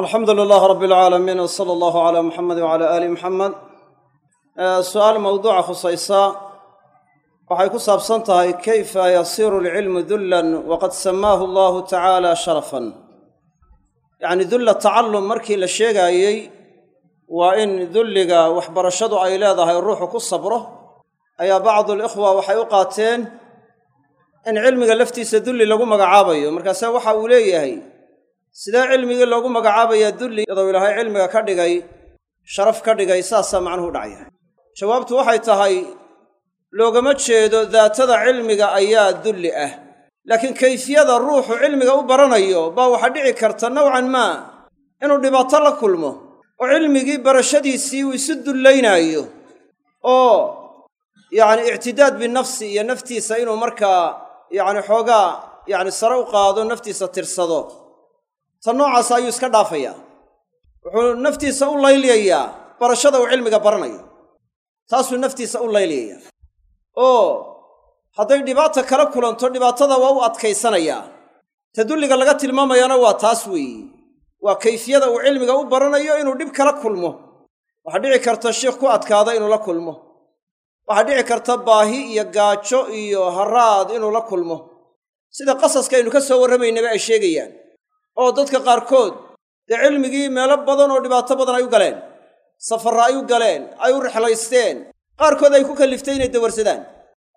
alxamdu lilaah rabbi alcaalamiin w sala allahu calaa muxamed wcala aali muxamed su'aal mawduuca khusaysa. Waxay ku saabsan tahay kayfa yasiiru alcilmu dullan waqad samaahu allahu tacaala sharafan? Yacni dulla tacallum markii la sheegaayey waa in dulliga waxbarashadu ay leedahay ruuxu ku sabro. Ayaa bacdu alikhwa waxay u qaateen in cilmiga laftiisa dulli lagu magacaabayo. Markaase waxa uu leeyahay sidee cilmigii loogu magacaabayaa dulli iyadoo ilaahay cilmiga ka dhigay sharaf ka dhigay saasaa macnuhu dhacaya? Jawaabtu waxay tahay loogama jeedo daatada cilmiga ayaa dulli ah. Laakiin kayfiyada ruuxu cilmiga u baranayo baa waxaa dhici karta nowcan maa inuu dhibaato la kulmo oo cilmigii barashadiisii uu isu dullaynaayo oo yacni ictidaad binafsi iyo naftiisa inuu markaa yacni xoogaa yacni sare u qaado naftiisa tirsado ta noocaas ayuu iska dhaafayaa wuxuu naftiisa u layliyayaa barashada uu cilmiga baranayo. Taasuu naftiisa u layliyayaa oo hadday dhibaata kala kulanto dhibaatada waa u adkaysanayaa ta dulliga laga tilmaamayana waa taas weeye waa kayfiyada uu cilmiga u baranayo inuu dhib kala kulmo. Waxaa dhici karta shiikh ku adkaada inuu la kulmo. Waxaa dhici karta baahi iyo gaajo iyo haraad inuu la kulmo. Sida qasaska aynu ka soo warramaynaba ay sheegayaan oo dadka qaarkood dee cilmigii meelo badan oo dhibaato badan ay u galeen safarra ay u galeen ay u rixlaysteen qaarkood ay ku kalliftay inay dawarsadaan.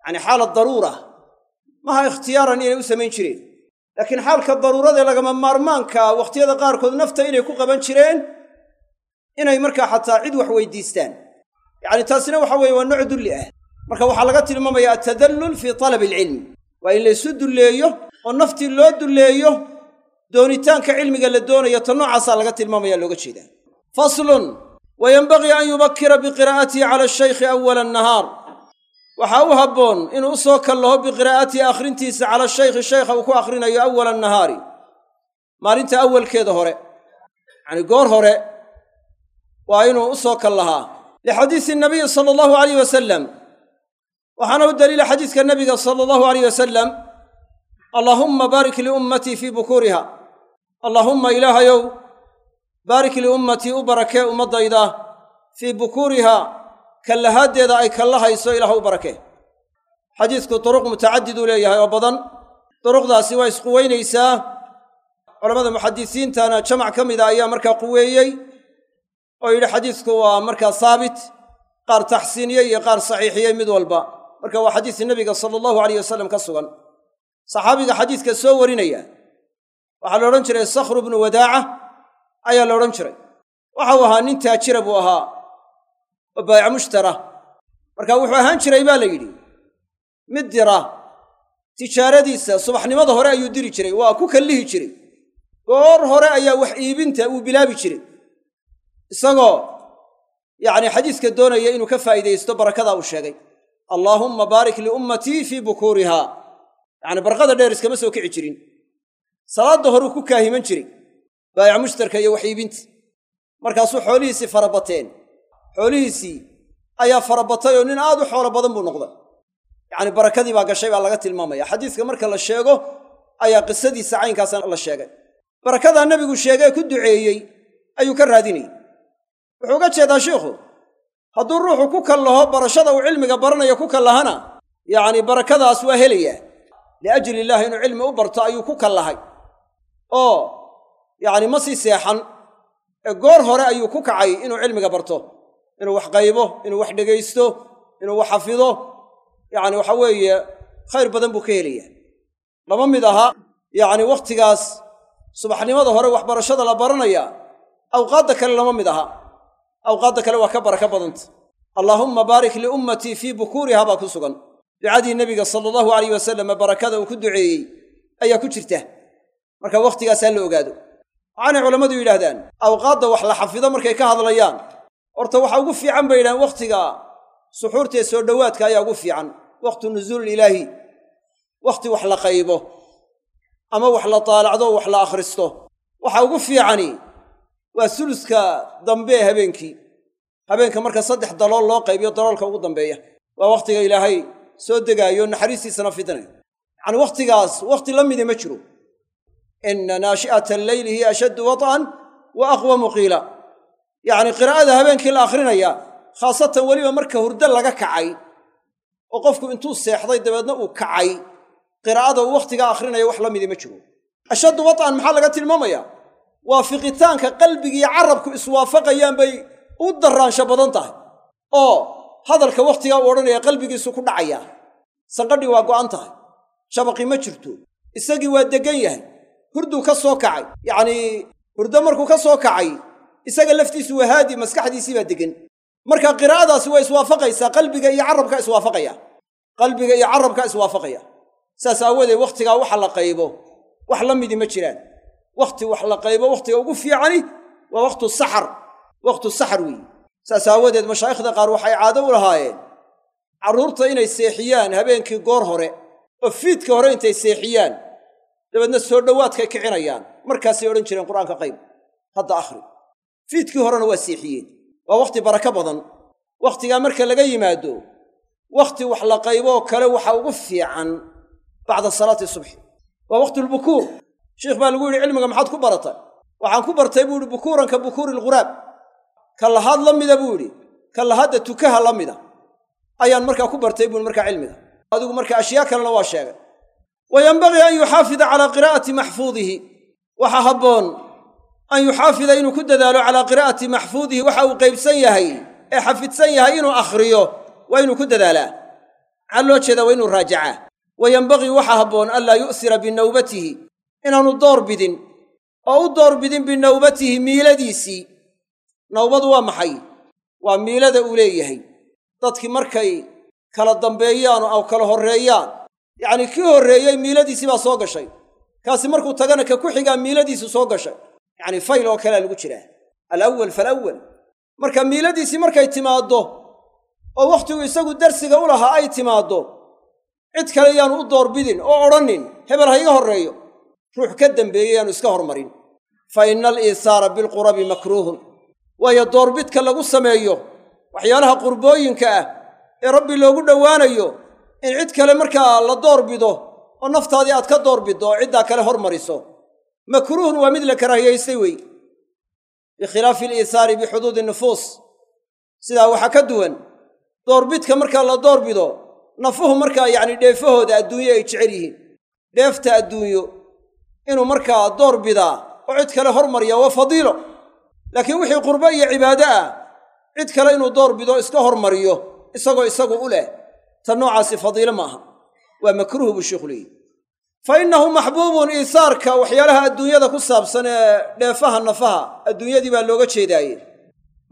Yacni xaalad daruura maha ikhtiyaaran inay u samayn jireen. Laakiin xaalka daruuradaee lagama maarmaanka wakhtiyada qaarkood nafta inay ku qaban jireen inay markaa xataa cid wax weydiistaan. Yacni taasina waxa weeye waa nooc dulli ah. Marka waxaa laga tilmaamayaa atadallul fii talabi alcilmi waa in laysu dulleeyo oo naftii loo dulleeyo doonitaanka cilmiga la doonayo ta noocaasaa laga tilmaamaya looga jeedaa. Faslun wa yenbagii an yubakira biqiraa'atihi cala ashaykhi awala annahaar. Waxaa u habboon inuu u soo kallaho biqiraa'atihi akhrintiisa cala shaykhi shaykha uu ku akhrinayo awala annahaari. Maalinta awalkeeda hore yacni goor hore waa inuu u soo kallahaa. Lixadiisi nabiyi sala allahu alayh wasalam waxaana u daliila xadiiska nabiga sala allahu alayh wasalam allaahumma baarik liummatii fii bukuuriha allaahumma ilaahayow baarik liummatii u barakee ummaddayda fii bukuuriha kallahaaddeeda ay kallahayso ilaah u barakee xadiisku duruq mutacadid leeyahay oo badan. Duruqdaasi waa isquweynaysaa culammada muxadisiintana jamac ka mida ayaa markaa quweeyey oo yidhi xadiisku waa markaa saabit qaar taxsiiniyey iyo qaar saxiixiyey mid walba. Marka waa xadiis nebiga sala allahu alayh wasalam ka sugan. Saxaabiga xadiiska soo warinaya waxaa la odhan jiray sakhru bnu wadaaca ayaa la odhan jiray. Waxau ahaa nin taajira buu ahaa oo baayic mushtara. Marka wuxuu ahaan jiray baa la yidhi mid dira tijaaradiisa subaxnimada hore ayuu diri jiray waa ku kallihi jiray. Goor hore ayaa wax iibinta uu bilaabi jiray. Isagoo yacni xadiiska doonaya inuu ka faa'iidaysto barakadaa uu sheegay. Allaahumma baarik liummatii fii bukuuriha yacni barqada dheer iskama soo kici jirin salaadda horuu ku kaahiman jiray baayic mushtarka iyo wax iibinta markaasuu xoolihiisii farabateen xoolihiisii ayaa farabatay oo nin aad u xoolo badan buu noqday. Yacni barakadii baa gashay baa laga tilmaamaya. Xadiiska marka la sheego ayaa qisadiisa caynkaasa la sheegay. Barakadaa nebigu sheegee ku duceeyey ayuu ka raadinayay. Wuxuu uga jeedaa shiikhu hadduu ruuxu ku kallaho barashada uu cilmiga baranayo ku kallahana yacni barakadaas waa helayaa. Liajli illaahi inuu cilmi u barto ayuu ku kallahay oo yacni ma sii seexan. Ee goor hore ayuu ku kacay inuu cilmiga barto. Inuu wax qaybo inuu wax dhegaysto inuu wax xafido. Yacni waxa weeye khayr badan buu ka helayaa. Lama mid aha yacni wakhtigaas subaxnimada hore waxbarashada la baranaya awqaadda kale lama mid aha. Awqaadda kale waa ka baraka badanta. Allaahumma baarik liummatii fii bukuuriha baa ku sugan. Ducadii nebiga sala allahu alayh wasallam barakada uu ku duceeyey ayaa ku jirta marka wakhtigaasaa la ogaado. Waxaanay culammadu yidhaahdaan awqaadda wax la xafido markay ka hadlayaan. Horta waxa ugu fiican bay yidhahdeen wakhtiga suxuurtee soo dhowaadka ayaa ugu fiican. Wakhtu nusuul ilaahi. Wakhti wax la qaybo. Ama wax la taalacdo wax la akhristo. Waxa ugu fiicani waa suluska dambe ee habeenkii. Habeenka marka saddex dalool loo qaybiyo daloolka ugu dambeeya. Waa wakhtiga ilaahay soo degaayo naxariistiisana fidinayo yacani wakhtigaas wakhti la mida ma jiro ina naashi'ata alleyli hiya ashaddu wat'an wa aqwamu qiila yacni qiraa'ada habeenkii la akhrinayaa khaasatan weliba marka hurdo laga kacay oo qofku intuu seexday dabeedna uu kacay qiraa'ada uu wakhtigaa akhrinaya wax la midii ma jiro ashaddu wad'an maxaa laga tilmaamayaa waa fiqitaanka qalbigiiyo carabku iswaafaqayaan bay u darraansho badan tahay oo hadalka wakhtigaa uu odhanaya qalbigiisu ku dhacayaa sanqadhii waa go'an tahay shabaqi ma jirto isagii waa deggan yahay hurduu ka soo kacay. Yacnii hurdo markuu ka soo kacay isaga laftiisu waa haadi maskaxdiisii baa deggan. Marka qiraa'adaasi waa iswaafaqaysaa qalbiga iyo carabka iswaafaqaya. Qalbiga iyo carabka iswaafaqaya. Saas aawadeed wakhtigaa waxa la qaybo wax la midi ma jiraan. Wakhti wax la qaybo wakhtiga ugu fiicani waa wakhtu saxar wakhtu saxar weeye saas aawadeed mashaayikhda qaar waxay caado u lahaayeen carruurta inay seexiyaan habeenkii goor hore oo fiidka hore intay seexiyaan dabeedna soo dhowaadkay kicinayaan markaasay odhan jireen qur'aanka qayb hadda akhri. Fiidkii horena waa seexiyeen. Waa wakhti barako badan. Wakhtigaa marka laga yimaado wakhti wax la qayboo kale waxa ugu fiican bacda salaati subxi waa waktulbukuur sheikh baa lagu yidhi cilmiga maxaad ku baratay? Waxaan ku bartay buu yidhi bukuuran bukuuri alghuraab ka lahaad la mida buu yidhi. Ka lahaadda tukaha la mida. Ayaan markaa ku bartay buui markaa cilmiga. Adigu marka ashyaa kalena waa sheegay wa yenbagii an yuxaafida calaa qiraa'ati maxfuudihi waxaa habboon an yuxaafida inuu ku dadaalo calaa qiraa'ati maxfuudihi waxa uu qaybsan yahay ee xafidsan yahay inuu akhriyo waa inuu ku dadaalaa maxaa loo jeedaa waa inuu raajacaa wa yenbagii waxaa habboon anlaa yu'sira binawbatihi inaanu door bidin oo u door bidin binawbatihi miiladiisii nawbadu waa maxay waa miilada uu leeyahay dadkii markay kala dambeeyaan oo kala horreeyaan yacnii kii horreeyey miiladiisii baa soo gashay. Kaasi markuu tagana ka ku xigaa miiladiisu soo gashay. Yacnii fayl oo kalea lagu jiraa. Alawal falawal marka miiladiisii markay timaaddo oo wakhtigu isagu darsiga u lahaa ay timaaddo cid kale yaanu u doorbidin oo odhanin hebel ha iga horreeyo ruux ka dambeeyey yaanu iska hormarin. Fa inna aliisaara bilqurabi makruuhun. Waayo doorbidka lagu sameeyo waxyaalaha qurbooyinka ah ee rabbi loogu dhowaanayo in cid kale markaa la doorbido oo naftaadii aad ka doorbiddo oo ciddaa kale hormariso makruuhun waa mid la karaahiyaystay wey. Bikhilaafi aliisaari bixuduudi nufuus. Sidaa waxaa ka duwan doorbidka markaa la doorbido nafuhu markaa yacni dheefahooda adduunyo ay jecel yihiin. Dheefta adduunyo inuu markaa door bidaa oo cid kale hormarya waa fadiilo. Laakiin wixii qurbo iyo cibaado ah cid kale inuu door bido iska hormariyo isagoo isagu u leh ta noocaasi fadiilo ma aha. Waa makruuh buu sheikhu leeyihi fa innahu maxbuubun iisaarka waxyaalaha adduunyada ku saabsan ee dheefaha nafaha adduunyadii baa looga jeedaaye.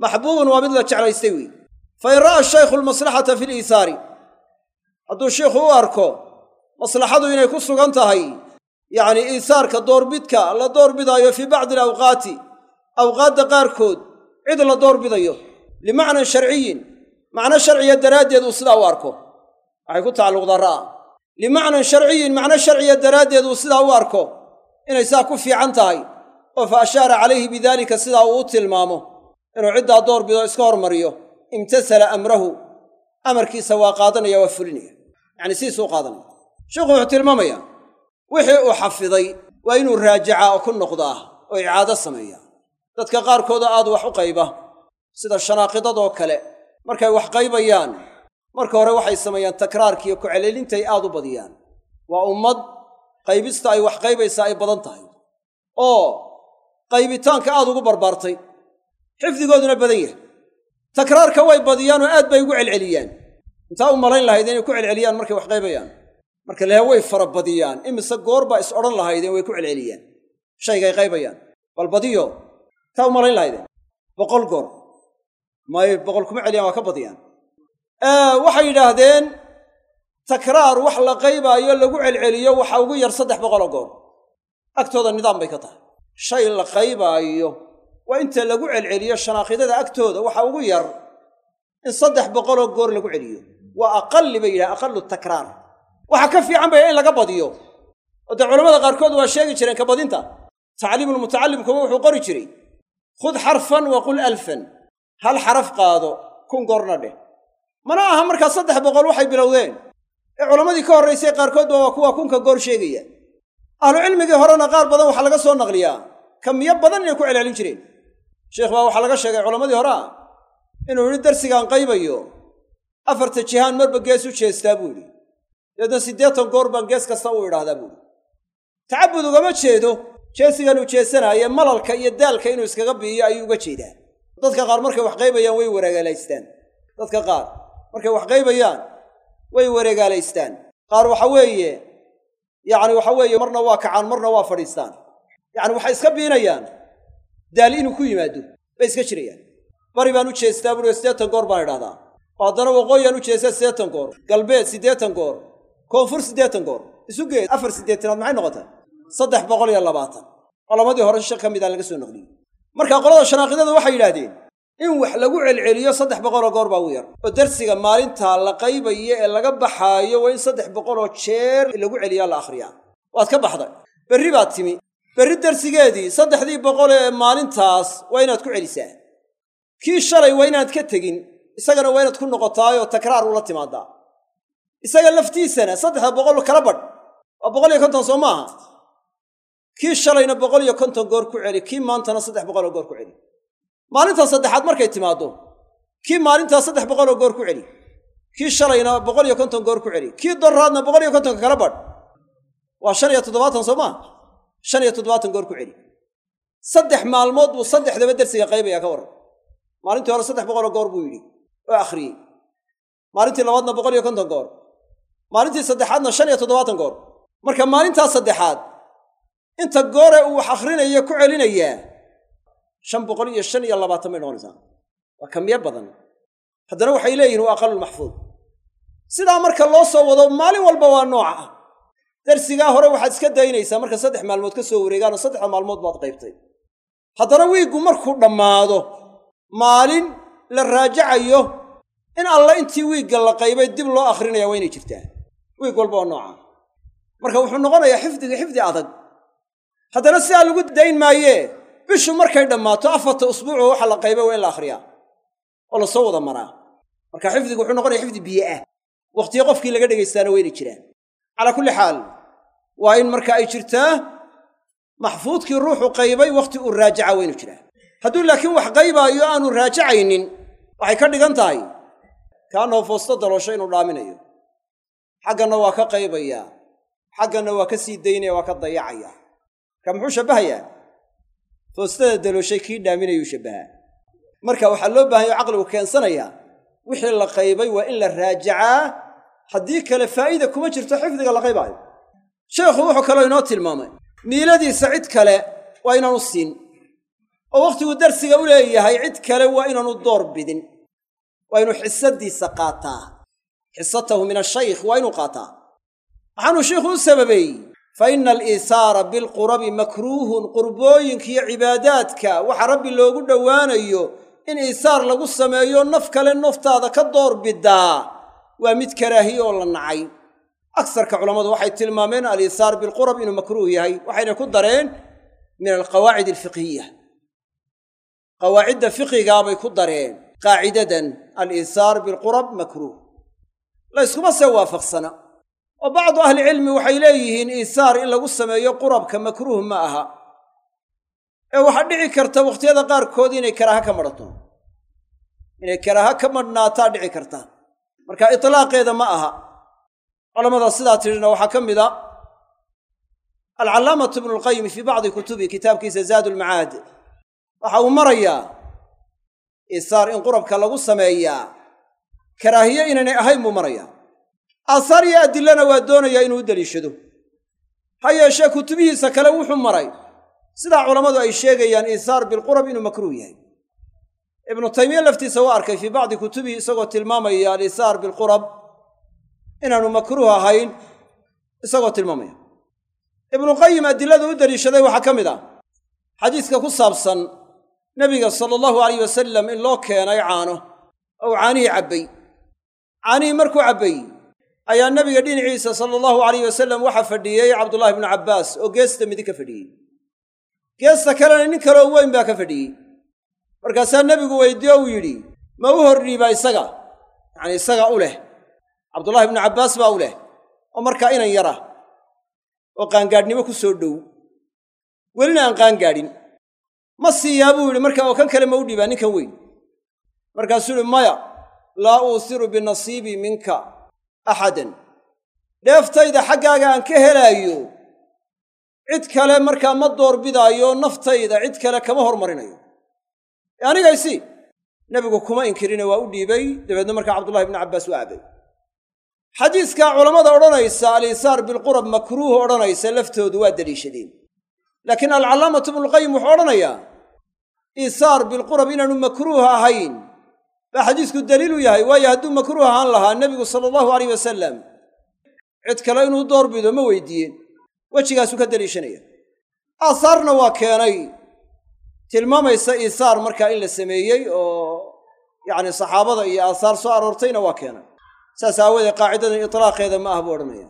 Maxbuubun waa mid la jeclaystay wey fa in ra'a shaykhu almaslaxata fi liisaari hadduu sheikhu u arko maslaxadu inay ku sugan tahay yacnii iisaarka doorbidka la doorbidaayo fii bacdi alawqaati awqaadda qaarkood cid la doorbidayo limacnan sharciyin macno sharciya daraaddeed uu sidaa u arko waxay ku tacalluqdaa ra'a limacnan sharciyin macno sharciya daraaddeed uu sidaa u arko inay saa ku fiican tahay oo fa ashaara calayhi bidaalika sidaa uu u tilmaamo inuu ciddaa doorbido iska hormariyo. Imtasala amrahu amarkiisa waa qaadanaya waa fulinaya. Yacanii sidiisuu qaadanaya. Sheikhu wuxuu tilmaamayaa wixii uu xafiday waa inuu raajacaa oo ku noqdaa oo icaado sameeyaa. Dadka qaarkooda aad wax u qayba sida shanaaqidadoo kale. Markay wax qaybayaan marka hore waxay sameeyaan takraarkiiyo ku-celelintay aad u badiyaan. Waa ummad qaybista ay wax qaybaysaa ay badan tahay. Oo qaybitaanka aad ugu barbaartay. Xifdigooduna badan yahay. Takraarka way badiyaan oo aad bay ugu celceliyaan. Intaa u malayn lahayd inay ku celceliyaan markay wax qaybayaan. Marka lehe way fara badiyaan imise goor baa is odhan lahaydeen way ku celceliyaan. Shaygay qaybayaan. Bal badiyo taa u malayn lahaydeen boqol goor. May boqol kuma celiyaan waa ka badiyaan waxay yidhaahdeen takraar wax la qaybaayo lagu celceliyo waxa ugu yar saddex boqoloo goor agtooda nidaam bay ka tahay. Shay la qaybaayo waa inta lagu celceliyo shanaaqidada agtooda waxa ugu yar in saddex boqoloo goor lagu celiyo. Waa aqalli bay yidhaha aqalu takraar. Waxa ka fiican baya in laga badiyo. Oo dee culamada qaarkood waa sheegi jireen ka badinta. Tacliimulmutacallimkuma wuxuu qori jiray. Khud xarfan wa qul alfan. Hal xaraf qaado kun goorna dheh mana aha markaa saddex boqol waxay bilowdeen. Ee culammadii ka horraysay qaarkoodba waa kuwa kunka goor sheegaya. Ahlucilmigii horena qaar badan waxaa laga soo naqliyaa. Kamiyo badan inay ku celcelin jireen. Sheikh baa waxaa laga sheegay culammadii hore ah inuu yidhi darsigaan qaybayo. Afarta jihaan marba gees u jeestaa buu yidhi. Deedna siddeetan goor baan gees kasta u idhaahdaa buuhi tacabud ugama jeedo. Jeesigan uu jeesanaaye malalka iyo daalka inuu iskaga bi'iyo ayuu uga jeedaa. Dadka qaar markay wax qaybayaan way wareegaalaystaan dadka qaar markay wax qaybayaan way wareegaalaystaan qaar waxa weeye yacni waxa weeye marna waa kacaan marna waa fadhiistaan. Yacni waxay iska biinayaan daal inuu ku yimaado bay iska jirayaan bari baan u jeestaa buuhi siddeetan goor baan idhahdaa oo haddana waqooyaan u jeestaa siddeetan goor. Galbeed siddeetan goor. Koonfur siddeetan goor. Isu geed afar siddeetanaad maxay noqotay? Saddex boqol iyo labaatan. Culammadii hore shir ka midaan laga soo naqliyey marka qolada shanaaqidada waxay yidhaahdeen in wax lagu celceliyo saddex boqoloo goor baa ugu yar. Oo darsiga maalintaa la qaybayo ee laga baxaayo waa in saddex boqoloo jeer lagu celiyaa la akhriyaa. Waad ka baxday. Berri baad timi. Berri darsigeedii saddexdii boqol ee maalintaas waa inaad ku celisaa. Kii shalay waa inaad ka tegin. Isagana waa inaad ku noqotaayoo takraar ula timaadaa. Isaga laftiisana saddexda boqol kala badh. Waa boqol iyo konton soo maaha. Kii shalayna boqol iyo konton goor ku celi. Kii maantana saddex boqoloo goor ku celi maalintan saddexaad markay timaaddo kii maalintaa saddex boqoloo goor ku celi kii shalayna boqol iyo konton goor ku celi kii doraadna boqol iyo kontonka kala badh waa shan iyo toddobaatan soo maa shan iyo toddobaatan goor ku celi. Saddex maalmood buu saddexdaba dersiga qaybaya ka warran. Maalintii hore saddex boqoloo goor buu yidhi oo akhriyey. Maalintii labaadna boqol iyo konton goor. Maalintii saddexaadna shan iyo toddobaatan goor. Marka maalintaa saddexaad inta goore uu wax akhrinayo ku celinayaa shan boqol iyo shan iyo labaatan bay noqonaysaa. Waa kamiyo badan? Haddana waxay leeyihiin waa aqalulmaxfuud sidaa marka loo soo wado maalin walba waa nooca ah. Darsigaa hore waxaad iska daynaysaa marka saddex maalmood ka soo wareegaanoo saddexda maalmood baad qaybtay. Haddana wiiggu markuu dhammaado maalin la raajacayo in alla intii wiigga la qaybay dib loo akhrinaya waa inay jirtaa. Wiig walba waa nooca marka wuxuu noqonayaa xifdiga xifdi adag. Haddana sidaa lagu dayn maayee bishu markay dhammaato afarta usbuucoo waxa la qaybay waa in la akhriyaa. Oo la soo wada maraa. Marka xifdigu wuxuu noqonaya xifdi biyo ah. Wakhtiyo qofkii laga dhegaystaana waa inay jiraan. Calaa kulli xaal waa in marka ay jirtaa maxfuudkii ruuxu qaybay wakhti uu raajaca waa inuu jiraa hadduu laakiin wax qaybaayo aanu raajacaynin waxay ka dhigan tahay kaanahu foosto daloosho inuu dhaaminayo. Xagganna waa ka qaybayaa. Xagganna waa ka sii daynaya waa ka dayacayaa. Marka muxuu shabbahayaa foostada dalooshay kii dhaaminayuu shabbahaa marka waxaa loo baahanya o caqligu keensanayaa wixii la qaybay waa in la raajacaa haddii kale faa'iida kuma jirto xifdiga la qaybaayo. Sheekhu wuxuu kaloo inoo tilmaamay miiladiisa cid kale waa inaanu siin oo wakhtiguu darsiga u leeyahay cid kale waa inaanu door bidin waa inuu xisadiisa qaataa. Xisatahu min ashaykh waa inuu qaataa. Waxaanuu sheikhu u sababeeyey fa ina aliisaara bilqurabi makruuhun qurbooyinkiiyo cibaadaadka waxa rabbi loogu dhowaanayo in iisaar lagu sameeyo naf kale naftaada ka door bidaa waa mid karaahiye oo la nacay agsarka culammadu waxay tilmaameen aliisaar bilqurab inuu makruuh yahay waxayna ku dareen min alqawaacid alfiqhiya qawaacidda fiqigaabay ku dareen qaacidadan aliisaar bilqurab makruuh layskuma see waafaqsana oo bacdu ahlicilmi waxay leeyihiin iisaar in lagu sameeyo qurabka makruuh ma aha. Ee waxaa dhici karta wakhtiyada qaarkood inay karaaha ka madhato inay karaaha ka madhnaataa dhici karta. Marka itlaaqeeda ma aha. Culamada sidaa tidhina waxaa ka mid a alcallaamatu ibnulqayim fii bacdi kutubi kitaabkiisa zaadu lmacaad waxa uu marayaa iisaar in qurabka lagu sameeyaa karaahiye inaynay ahayn buu marayaa aasaar iyo adilana waa doonayaa inuu u deliishado ha yeeshee kutubihiisa kale wuxuu maray. Sidaa culammadu ay sheegayaan iisaar bilqurab inuu makruuh yahay. Ibnu taymiye laftiisa waa arkay fii bacdi kutubihi isagoo tilmaamaya aliisaar bilqurab inaanu makruuh ahayn isagoo tilmaamaya. Ibnuqayim adiladu u deliishaday waxaa ka mid ah xadiiska ku saabsan nebiga sala allahu alayh wasalam in loo keenay caano. Ou caanihii cabbay. Caanihii markuu cabbay ayaa nebiga dhinaciisa sala allahu alayh wasalam waxaa fadhiyey cabdullahi bnu cabbaas oo geesta midig ka fadhiyey geesta kalena nin kaleoo weyn baa ka fadhiyey markaasaa nebigu weydiiye uu yidhi ma u hordhiibaa isaga? Yacanii isaga u leh. Cabdullahi ibnu cabbaas baa u leh. Oo markaa inan yara oo qaangaadhnimo ku soo dhow. Welina aan qaangaadhin. Ma siiyaa buu yidhi. Marka oo kan kale ma u dhiibaa ninkan weyn. Markaasuu yihi maya laa uusiru binasiibii minka axadan dheeftayda xaggaaga aan ka helaayo cid kale markaa ma doorbidaayo naftayda cid kale kama hormarinayo anigaysi nebigu kuma inkirine waa u dhiibay dabeedna markaa cabdullahi ibnu cabbaas waa cabay xadiiskaa culammada odhanaysa aliisaar bilqurab makruuh odhanaysa laftoodu waa deliishadeen laakiin alcallaamatu ibnulqayim wuxuu odhanayaa iisaar bilqurab inaanu makruuh ahayn baa xadiisku daliilu yahay waayo hadduu makruuh ahaan lahaa nebigu sala allahu alayh wasalam cid kale inuu doorbido ma weydiiyeen. Wejigaasuu ka deliishanaya aahaarna waa keenay tilmaamaysa iisaar markaa in la sameeyey oo yacni saxaabada iyo aahaar soo aroortayna waa keenay. Saas aawoodee qaacidadan itlaaqeeda ma aha buu odhanaya.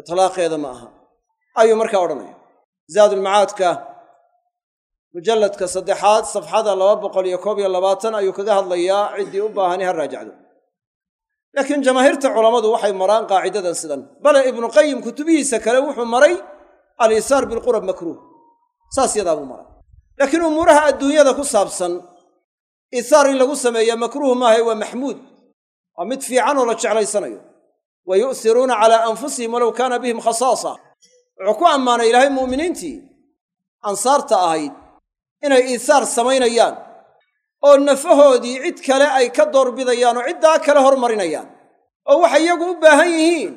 Itlaaqeeda ma aha. Ayuu markaa odhanaya. Zaadulmacaadka mujalladka saddexaad safxada laba boqol iyo koob iyo labaatan ayuu kaga hadlayaa ciddii u baahani ha raajacdo. Laakiin jamaahiirta culammadu waxay maraan qaacidadan sidan. Bale ibnuqayim kutubihiisa kale wuxuu maray aliisaar bilqurab makruuh. Saas yadaa buu maray. Laakiin umuuraha adduunyada ku saabsan iisaar in lagu sameeya makruuh maahae waa maxmuud. Waa mid fiican oo la jeclaysanayo. Wa yu'siruuna calaa anfusihim walow kaana bihim khasaasa. Wuxuu ku ammaanay ilaahay mu'miniintii ansaarta ahayd inay iisaar samaynayaan oo nafahoodii cid kale ay ka doorbidayaan oo ciddaa kale hormarinayaan oo waxay iyagu u baahan yihiin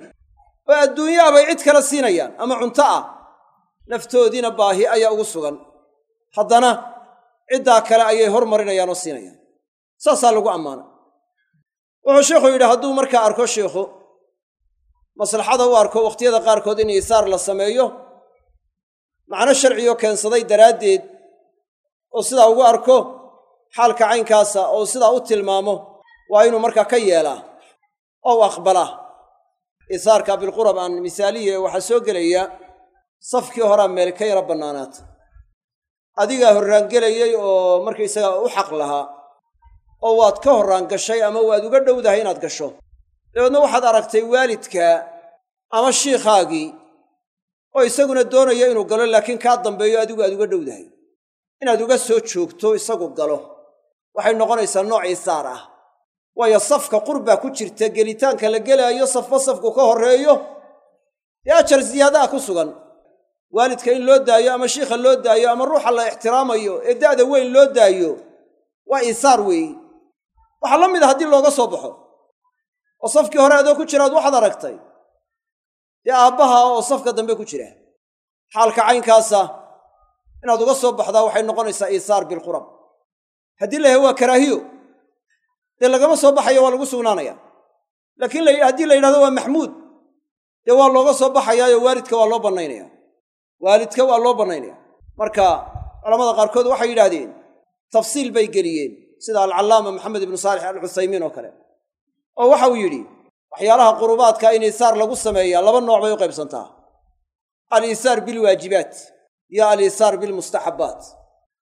oo adduunyaa bay cid kale siinayaan ama cunto ah naftoodiina baahi ayaa ugu sugan. Haddana ciddaa kale ayay hormarinayaan oo siinayaan. Saasaa lagu ammaanay wuxuu sheikhu yidhi hadduu markaa arko sheikhu maslaxada u arko wakhtiyada qaarkood in iisaar la sameeyo macno sharciyo keensaday daraaddeed oo sidaa ugu arko xaalka caynkaasa oo sidaa u tilmaamo waa inuu markaa ka yeelaa oo u aqbalaa iisaarka bilqurab aan misaaliye waxaa soo gelaya safkii horaa meel ka yara bannaanaata adigaa horraangelayey oo markaysaga u xaq lahaa oo waad ka horraan gashay ama waad uga dhowdahay inaad gasho. Dabeedna waxaad aragtay waalidkaa ama shiikhaagii oo isaguna doonaya inuu galo laakiin kaa dambeeyo adigu aad uga dhowdahay inaad uga soo joogto isagu galo. Waxay noqonaysaa nooc iisaar ah. Waayo safka qurbaa ku jirta gelitaanka la gelaayo safba safku ka horreeyo dee ajar ziyaadaa ku sugan. Waalidka in loo daayo ama shiikha loo daayo ama ruuxa la ixtiraamayo ee da'da weyn loo daayo waa iisaar weeyi. Waxaa la mid a haddii looga soo baxo. Oo safkii hore adoo ku jiraad waxaad aragtay. Dee aabbaha oo safka dambe ku jira. Xaalka caynkaasa inaad uga soo baxdaa waxay noqonaysaa iisaar bilqurab haddii la yahay waa karaahiyo dee lagama soo baxayo waa lagu sugnaanaya. Laakiin haddii la yidhahdo waa maxmuud dee waa looga soo baxayaayo waalidka waa loo bannaynaya. Waalidka waa loo bannaynaya. Marka culamada qaarkood waxay yidhaahdeen tafsiil bay geliyeen sida alcallaama maxamed ibnu saalix alcuthaymiin oo kale oo waxa uu yidhi waxyaalaha qurubaadka in iisaar lagu sameeyaa laba nooc bay u qaybsantaa. Aliisaar bilwaajibaat iyo aliisaar bilmustaxabbaat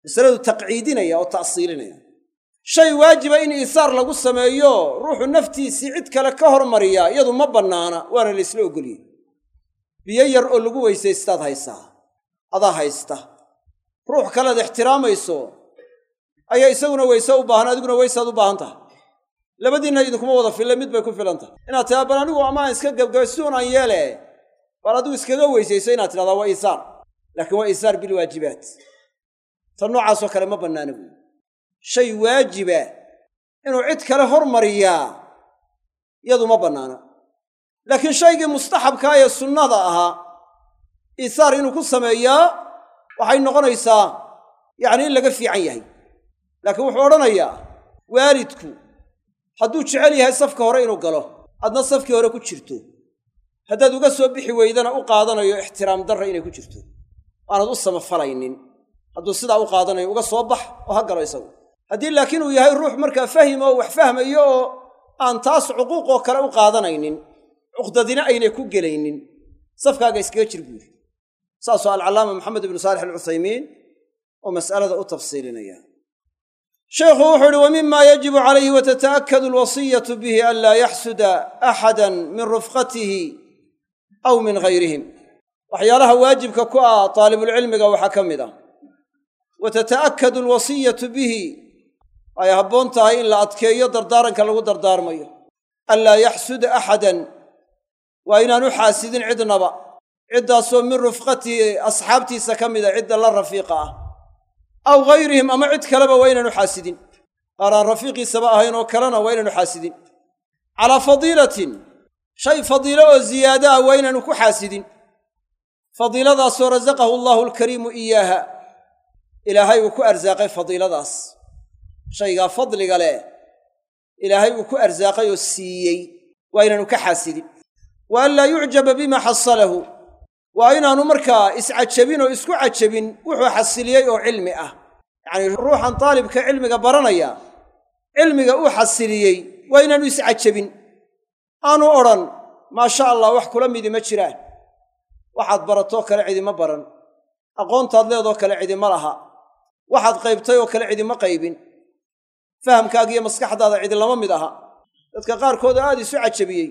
masaladu taqciidinaya oo ta'siilinaya. Shay waajiba in iisaar lagu sameeyo ruuxu naftiisii cid kale ka hormariyaa iyadu ma bannaana waana laysla ogoliyey biyo yar oo lagu weysaystaad haysaa adaa haysta. Ruux kalead ixtiraamayso ayaa isaguna weyse u baahan adiguna weysaad u baahan tahay. Labadiinna idinkuma wada fille mid bay ku filan tahay. Inaad tiraa bal anigu amaan iska gebgabay siduun aan yeele bal adigu iskaga weysayso inaad tidhahdaa waa iisaar laakiin waa iisaar bilwaajibaat tan noocaasoo kale ma bannaana buuli shay waajiba inuu cid kale hormariyaa iyadu ma bannaana laakiin shaygii mustaxabkaa ee sunnada ahaa iisaar inuu ku sameeyaa waxay noqonaysaa yacni in laga fiican yahay. Laakiin wuxuu odhanayaa waalidku hadduu jecel yahay safka hore inuu galo adna safkii hore ku jirto. Haddaad uga soo bixi weydana u qaadanayo ixtiraam darra inay ku jirto waanad u samafalaynin hadduu sidaa u qaadanayo uga soo bax oo ha galo isagu. Haddii laakiin uu yahay ruux markaa fahim oo wax fahmayo oo aan taas cuquuqoo kale u qaadanaynin cuqdadina aynay ku gelaynin. Safkaaga iskaga jir buuri saasoo alcallaama maxamed ibnu saalix alcuthaymiin oo mas'alada u tafsiilinaya sheikhu wuxuu uhi wa mima yajibu calayhi watata'akkadu alwasiyatu bihi an laa yaxsuda axadan min rufqatihi aw min hayrihim waxyaalaha waajibka ku ah taalibulcilmiga waxaa ka mid ah. Wa tata'akkadu alwasiyatu bihi. Ay habboon tahay in la adkeeyo dardaaranka lagu dardaarmayo. Anlaa yaxsuda axadan. Waa inaanu xaasidin cidnaba ciddaasoo min rufqatihi asxaabtiisa ka mida cidda la rafiiqa ah. Aw hayrihim ama cid kaleba waa inaanu xaasidin. Qaar aan rafiiqiisaba ahayn oo kalena waa inaanu xaasidin. Calaa fadiilatin. Shay fadiilo oo ziyaada ah waa inaanu ku xaasidin fadiiladaasoo rasaqahu allaahu alkariimu iyaaha ilaahay uu ku arsaaqay fadiiladaas shaygaa fadliga leh ilaahay uu ku arsaaqay oo siiyey waa inaanu ka xaasidin wa an laa yucjaba bima xasalahu waa inaanu markaa iscajabin oo isku cajabin wuxuu xasiliyey oo cilmi ah. Yacnii ruuxan daalibka cilmiga baranaya cilmiga uu xasiliyey waa inaanu iscajabin. Aanu odhan maasha allah wax kula midi ma jiraan waxaad baratoo kale cidima baran. Aqoontaad leedoo kale cidima laha. Waxaad qaybtay oo kale cidima qaybin. Fahamkaagiiyo maskaxdaada cidi lama mid aha. Dadka qaarkood aad isu cajabiyey.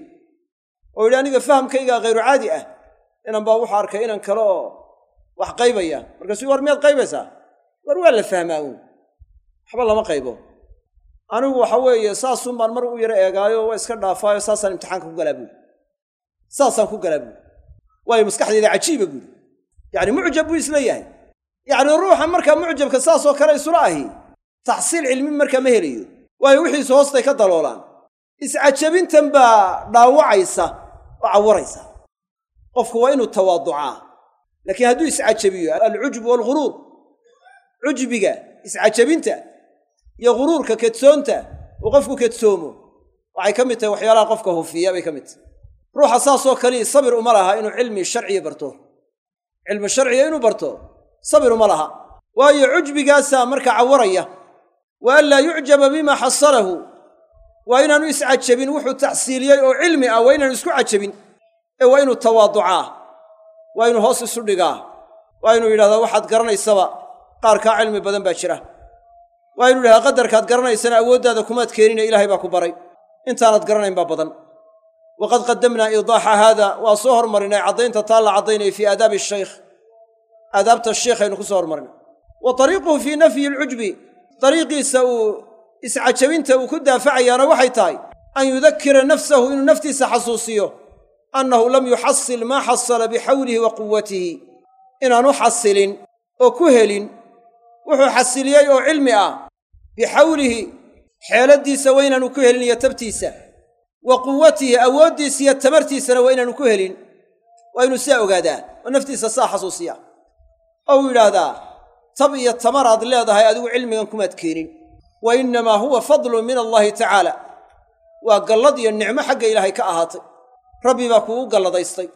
Oo yidhi aniga fahamkaygaa khayru caadi ah. Inan baa wuxuu arkay inan kale oo wax qaybaya markaasuu war miyaad qaybaysaa? War waa la fahmaa uun. Waxba lama qaybo. Anigu waxa weeye saasuun baan mar u yaro eegaayo waa iska dhaafaayo saasaan imtixaanka ku galaa buuri saasaan ku galaa buuri waayo maskaxdayda cajiiba buuri yacni mucjab buu isla yahay. Yacni ruuxa markaa mucjabka saasoo kale isula ahi taxsiil cilmi markaa ma helayo. Waayo wixiisu hoostay ka daloolaan. Iscajabintan baa dhaawacaysa oo cawaraysa. Qofku waa inuu tawaaducaa. Laakiin hadduu iscajabiyo alcujbu waalghuruur cujbiga iscajabinta iyo ghuruurka kedsoonta uu qofku kedsoomo waxay ka mid tahay waxyaalaha qofka hufiya bay ka mid tahay ruuxa saasoo kalii sabir uma laha inuu cilmi sharciya barto. Cilmi sharciya inuu barto sabir uma laha. Waayo cujbigaasaa markaa cawaraya wa an laa yucjaba bima xasalahu. Waa inaanu iscajabin wuxuu taxsiiliyey oo cilmi ah waa inaanu isku cajabin. Ee waa inuu tawaaducaa waa inuu hoos isu dhigaa waa inuu yidhahdaa waxaad garanaysaba qaar kaa cilmi badan baa jira. Waa inuu yidhahdaa qadarkaad garanaysana awooddaada kumaad keenine ilaahay baa ku baray. Intaanad garanayn baa badan waqad qaddamnaa iidaaxa haada waa soo hormarinay caddaynta taa la caddaynaya fii aadaabi shaykh aadaabta sheekhaynu ku soo hormarinay wa tariiquhu fii nafyi alcujbi dariiqiisa uu iscajabinta uu ku daafacayaana waxay tahay an yudakira nafsahu inuu naftiisa xasuusiyo annahu lam yuxasil maa xasala bixawlihi wa quwatihi inaanu xasilin oo ku helin wuxuu xasiliyey oo cilmi ah bixawlihi xeeladdiisa waa inaanu ku helin iyo tabtiisa wa quwatihi awooddiisa iyo tamartiisana waa inaanu ku helin. Waa inuu sidaa ogaadaa oo naftiisa saa xasuusiya ou yidhaahdaa tab iyo tamaraad leedahay adigu cilmigan kumaad keenin. Wa innamaa huwa fadlun min allaahi tacaala. Waa gallad iyo nicmo xagga ilaahay ka ahaatay. Rabbi baa kuugu galladaystay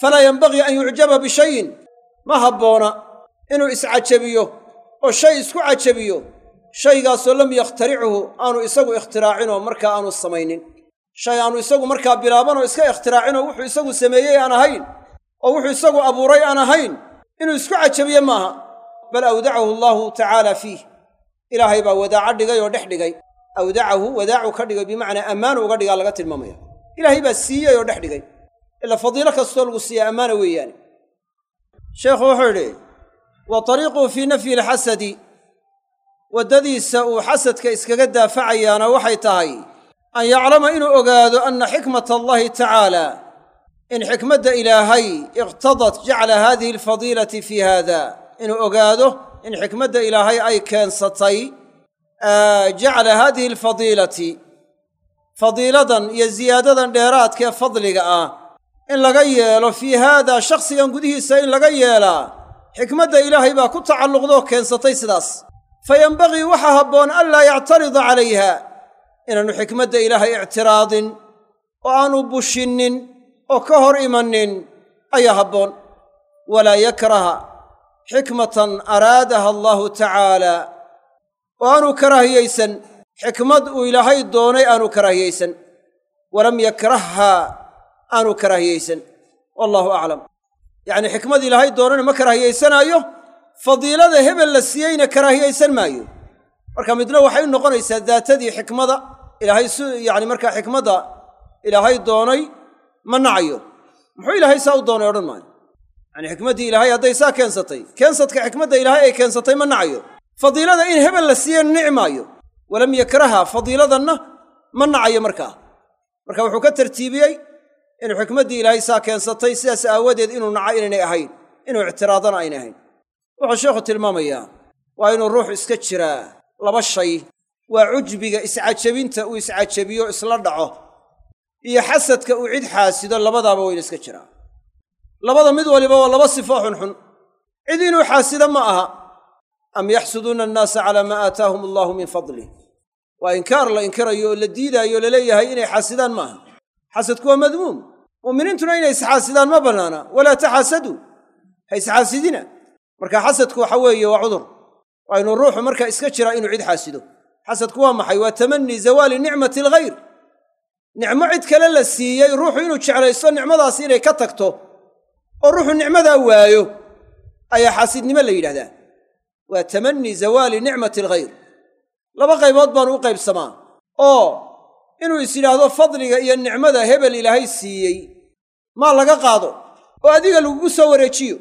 falaa yenbagii an yucjaba bishayin. Ma habboona inuu iscajabiyo oo shay isku cajabiyo. Shaygaasoo lam yakhtarichu aanu isagu ikhtiraacin markaa aanu samaynin shay aanu isagu markaa bilaaban oo iska ikhtiraacin oo wuxuu isagu sameeyey aan ahayn oo wuxuu isagu abuuray aan ahayn inuu isku cajabiye maaha. Bal awdacahu allaahu tacaala fiih. Ilaahay baa wadaaco dhigay oo dhex dhigay. Awdacahu wadaacu ka dhigay bimacnaa ammaanu uga dhigaa laga tilmaamaya. Ilaahay baa siiyey oo dhex dhigay. Ila fadiilo kastoo lagu siiya ammaana weeyaane sheekhu wuxuu yidhi wa tariiquhu fii nafyi alxasadi waddadiisa uu xasadka iskaga daafacayaana waxay tahay an yaclama inuu ogaado anna xikmata allaahi tacaala in xikmadda ilaahay iqtadat jacla haadihi alfadiilati fii haada inuu ogaado in xikmadda ilaahay ay keensatay jacla haadihi alfadiilati fadiiladan iyo ziyaadadan dheeraadkaee fadliga ah in laga yeelo fii haada shakhsigan gudihiisa in laga yeelaa xikmadda ilaahay baa ku tacalluqdoo keensatay sidaas fa yenbagii waxaa habboon anlaa yactarida calayha inaannu xikmadda ilaahay ictiraadin oo aanu bushinnin oo ka hor imannin ayaa habboon. Walaa yakraha xikmatan araadaha allaahu tacaala oo aanu karaahiyaysan. Xikmad uu ilaahay doonay aanu karaahiyaysan. Walam yakrahhaa aanu karaahiyaysan. Wallaahu aclam. Yacnii xikmad ilaahay doonana ma karaahiyaysanaayo? Fadiilada hebel la siiyeyna karaahiyaysan maayo. Marka midna waxay u noqonaysaa daatadii xikmada ilaahay si yacni markaa xikmadda ilaahay doonay ma nacayo. Muxuu ilaahay saa u doonay odhan maayo? Yacni xikmaddii ilaahay hadday saa keensatay. Keensadka xikmadda ilaahay ay keensatay ma nacayo. Fadiilada in hebel la siiya nici maayo. Walam yakraha fadiiladanna ma nacayo markaa. Marka wuxuu ka tartiibiyey inuu xikmaddii ilaahay saa keensatay sidaas aawadeed inuu naco inaynay ahayn inuu ictiraadana aynay ahayn. Wuxuu sheekhu tilmaamayaa waa inuu ruuxu iska jiraa laba shay waa cujbiga iscajabinta uu iscajabiyo isla dhaco iyo xasadka uu cid xaasido labadaaba wayna iska jiraa labada mid waliba waa laba sifoo xunxun. Cid inuu xaasido ma aha am yaxsuduuna annaasa calaa maa aataahum allaahu min fadlih waa inkaar la inkarayo oo la diidaayo la leeyahay inay xaasidaan ma aha. Xasadku waa madmuum. Mu'miniintuna inay isxaasidaan ma bannaana. Walaa taxaasaduu ha isxaasidina. Marka xasadku waxa weeye waa cudur. Waa inuu ruuxu markaa iska jiraa inuu cid xaasido xasadku waa maxay? Waa tamanii zawaali nicmati alghayr nicmo cid kale la siiyey ruuxu inuu jeclaysto nicmadaasi inay ka tagto oo ruuxu nicmadaa waayo ayaa xaasidnimo la yidhahdaa. Waa tamanii zawaali nicmati alghayr laba qaybood baanu u qaybsamaa oo inuu is yidhaahdo fadliga iyo nicmada hebel ilaahay siiyey maa laga qaado oo adiga lagugu soo wareejiyo.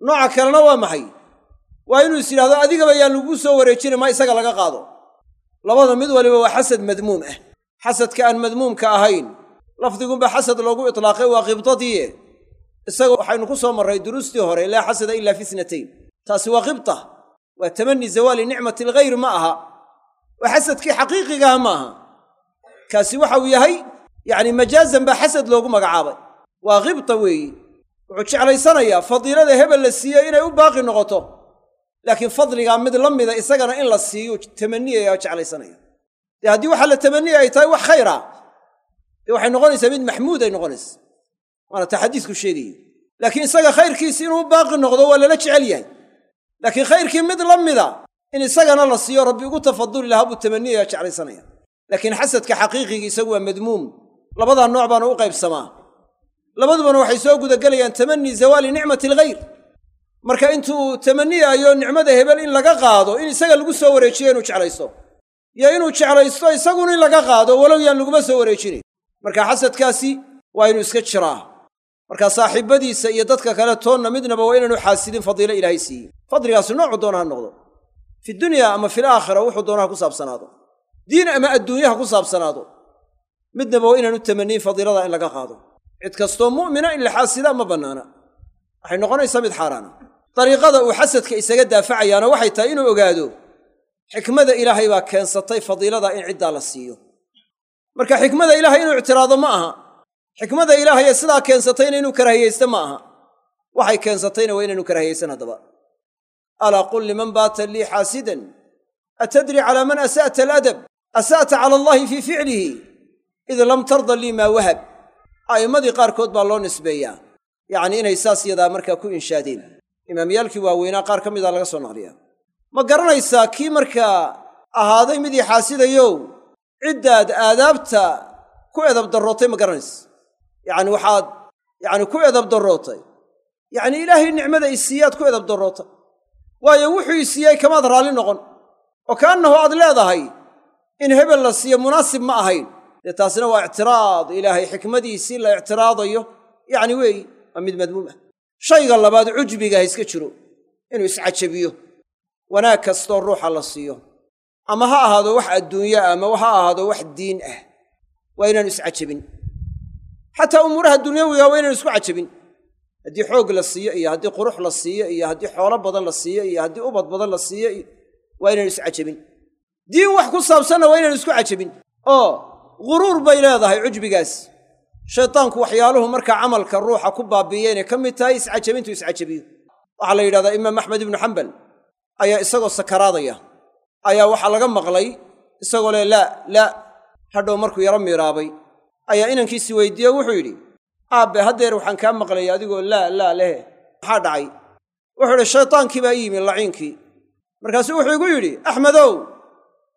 Nooca kalena waa maxay? Waa inuu is yidhahdo adigaba yaan lagugu soo wareejina ma isaga laga qaado labada mid waliba waa xasad madmuum ah xasadka aan madmuumka ahayn. Lafdigunba xasad loogu itlaaqay waa khibdadii isaga waxaynu ku soo marray duruustii hore laa xasada ilaa fi taasi waa khibta. Waa tamanii zawaali nicmati alghayr ma aha. Waa xasadkii xaqiiqigaha ma aha. Kaasi waxa uu yahay yacni majaazan baa xasad loogu magacaabay. Waa khibta weeyi. Wuxuu jeclaysanayaa fadiilada hebel la siiyey inay u baaqi noqoto laakiin fadligaa mid la mida isagana in la siiyu tamaniyaya oo jeclaysanaya dee haddii waxaa la tamaniyay ay tahay wax khayra dee waxay noqonaysaa mid maxmuud ay noqonaysa. Waana ta xadiisku laakiin isaga khayrkiisi inuu baaqi noqdo waa lala jecel yahay. Laakiin khayrkii mid la mida in isagana la siiyo rabbi ugu tafaduli lahaa buu tamaniyaya jeclaysanaya laakiin xasadka xaqiiqigii isagu waa madmuum. Labadaa nooc baana u qaybsamaa. Labadubana waxay soo gudagelayaan tamanii zawaali nicmati alghayr marka intuu tamaniyaayo nicmada hebel in laga qaado in isaga lagu soo wareejiyo inuu jeclaysto. Iyo inuu jeclaysto isaguna in laga qaado walow yaan laguma soo wareejinayn marka xasadkaasi waa inuu iska jiraa. Marka saaxiibadiisa iyo dadka kale toonna midnaba waa inaanu xaasidin fadiilo ilaahay siiyey. Fadligaasi noocu doona ha noqdo. Fi dunya ama fil aakhira wuxuu doona ha ku saabsanaado. Diin ama adduunye ha ku saabsanaado. Midnaba waa inaanu tamaniyin fadiilada in laga qaado. Cid kastoo mu'mina in la xaasidaa ma bannaana. Waxay noqonaysaa mid xaaraana dariiqada uu xasadka isaga daafacayaana waxay tahay inuu ogaado xikmada ilaahay baa keensatay fadiilada in ciddaa la siiyo. Marka xikmada ilaahay inuu ictiraado ma aha. Xikmada ilaahay ee sidaa keensatayna inuu karahiyaysto ma aha. Waxay keensatayna waa inaanu karahiyaysan haddaba. Alaa qul liman baata lii xaasidan? Atadri calaa man asa'ta aladab? Asa'ta cala allaahi fii ficlihi? Id lam tarda lii maa wahab. A'immadii qaarkood baa loo nisbeeyaa. Yacnii inay saas yadaa markaa ku inshaadeen imaamyaalkii waaweynaa qaar ka mida laga soo naqliyaa ma garanaysaa kii markaa ahaaday midii xaasidayow ciddaad aadaabta ku edab darrootay ma garanaysa yacni waxaad yacni ku edab darrootay. Yacnii ilaahay nicmada i siiyaad ku edab darrootay. Waayo wuxuu i siiyey kamaad raalli noqon. Oo kaannahu aad leedahay in hebel la siiyo munaasib ma ahayn. Dee taasina waa ictiraad. Ilaahay xikmadiisii la ictiraadayo. Yacni weeyi waa mid madmuum ah shayga labaad cujbiga ha iska jiro inuu iscajabiyo. Wanaag kastoo ruuxa la siiyo. Ama ha ahaado wax adduunyo ah ama ha ahaado wax diin ah waa inaanu iscajabin. Xataa umuuraha dunyawiga waa inaanu isku cajabin. Haddii xoog la siiyo iyo haddii qurux la siiyo iyo haddii xoolo badan la siiyo iyo haddii ubad badan la siiyo iyo waa inaanu iscajabin. Diin wax ku saabsanna waa inaanu isku cajabin. Oo guruur bay leedahay cujbigaas shaydaanku waxyaaluhu markaa camalka ruuxa ku baabiiya inay ka mid tahay iscajabintu iscajabiyo waxaa la yidhahdaa imaam axmed ibnu xambal ayaa isagoo sakaraadaya ayaa waxaa laga maqlay isagoo leh laa laa hadhow markuu yaro miiraabay. Ayaa inankiisi weydiiye wuxuu yidhi aabbe haddeer waxaan kaa maqlaya adigoo laa laa lehe maxaa dhacay? Wuxuu idhi shaydaankii baa yimi laciinkii. Markaasuu wuxuu igu yidhi axmedow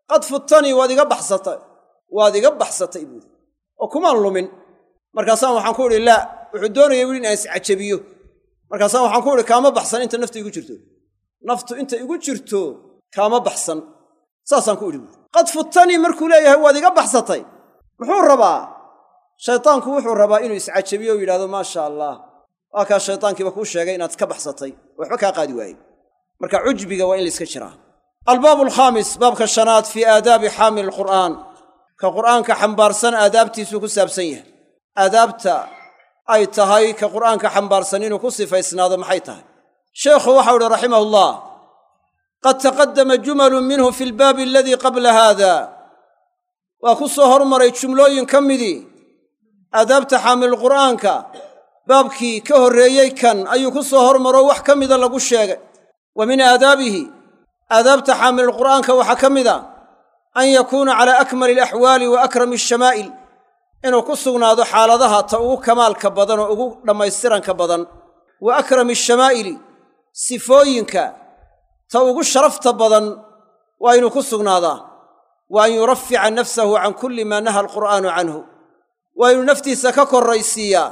qad futtanii waad iga baxsatay waad iga baxsatay buuri oo kumaan lumin markaasaan waxaan ku idhi laa wuxuu doonaya wuli inaan iscajabiyo markaasaan waxaan ku idhi kaama baxsan inta nafta igu jirto. Naftu inta igu jirto kaama baxsan. Saasaan ku idhi qad futtanii markuu leeyahay waad iga baxsatay. Muxuu rabaa? Shaydaanku wuxuu rabaa inuu iscajabiyo o yidhahdo maasha allah waa kaa shaydaankiiba kuu sheegay inaad ka baxsatay. Waxba kaa qaadi waayey. Marka cujbiga waa in layska jiraa. Albaabu alkhaamis baabka shanaad fii aadaabi xaamili alqur'aan ka qur'aanka xambaarsan aadaabtiisuu ku saabsan yahay aadaabta ay tahay ka qur'aanka xambaarsan inuu ku sifaysnaado maxay tahay? Sheekhu waxau uhi raximahullah qad taqaddama jumalun minhu fi lbaabi aladii qabla haada waa ku soo hormaray jumlooyin ka midii aadaabta xaamilulqur'aanka baabkii ka horreeyey kan ayuu ku soo hormaroo wax ka mida lagu sheegay. Wa min aadaabihi aadaabta xaamilulqur'aanka waxaa ka mid a an yakuuna calaa akmali alaxwaali wa akrami ashamaa'il inuu ku sugnaado xaaladaha ta ugu kamaalka badan oo ugu dhammaystiranka badan. Wa akrami ashamaa'ili sifooyinka ta ugu sharafta badan waa inuu ku sugnaadaa. Wa an yurafica nafsahu can kulli maa naha alqur'aanu canhu. Waa inuu naftiisa ka korraysiiyaa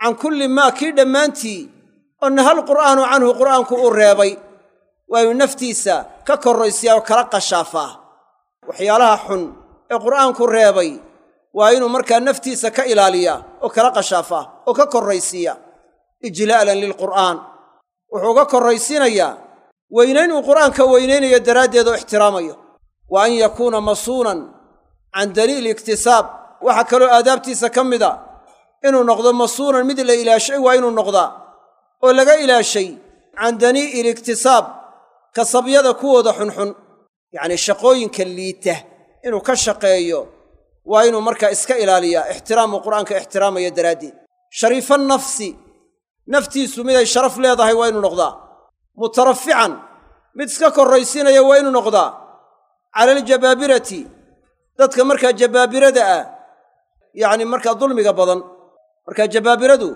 can kulli maa kii dhammaantii oo naha alqur'aanu canhu qur'aanku uu reebay. Waa inuu naftiisa ka korraysiiyaa oo kala qashaafaa. Waxyaalaha xun ee qur'aanku reebay waa inuu markaa naftiisa ka ilaaliyaa oo kala qashaafaa oo ka korraysiiya ijlaalan lilqur'aan wuxuu ga korraysiinayaa weynayn uu qur'aanka weynaynayo daraaddeed oo ixtiraamayo. Wa an yakuuna masuunan can daliili iktisaab. Waxaa kaloo aadaabtiisa ka mid a inuu noqdo masuunan mid la ilaashay waa inuu noqdaa. Oo laga ilaashay can danii'il iktisaab kasabyada kuwooda xunxun yacnii shaqooyinka liita inuu ka shaqeeyo waa inuu markaa iska ilaaliyaa ixtiraamu qur'aanka ixtiraamaya daraaddeed shariifa nafsi naftiisu miday sharaf leedahay waa inuu noqdaa. Mutarafican mid iska korraysiinaya waa inuu noqdaa. Cala aljabaabirati dadka markaa jabaabirada ah yacni markaa dulmiga badan markaa jabaabiradu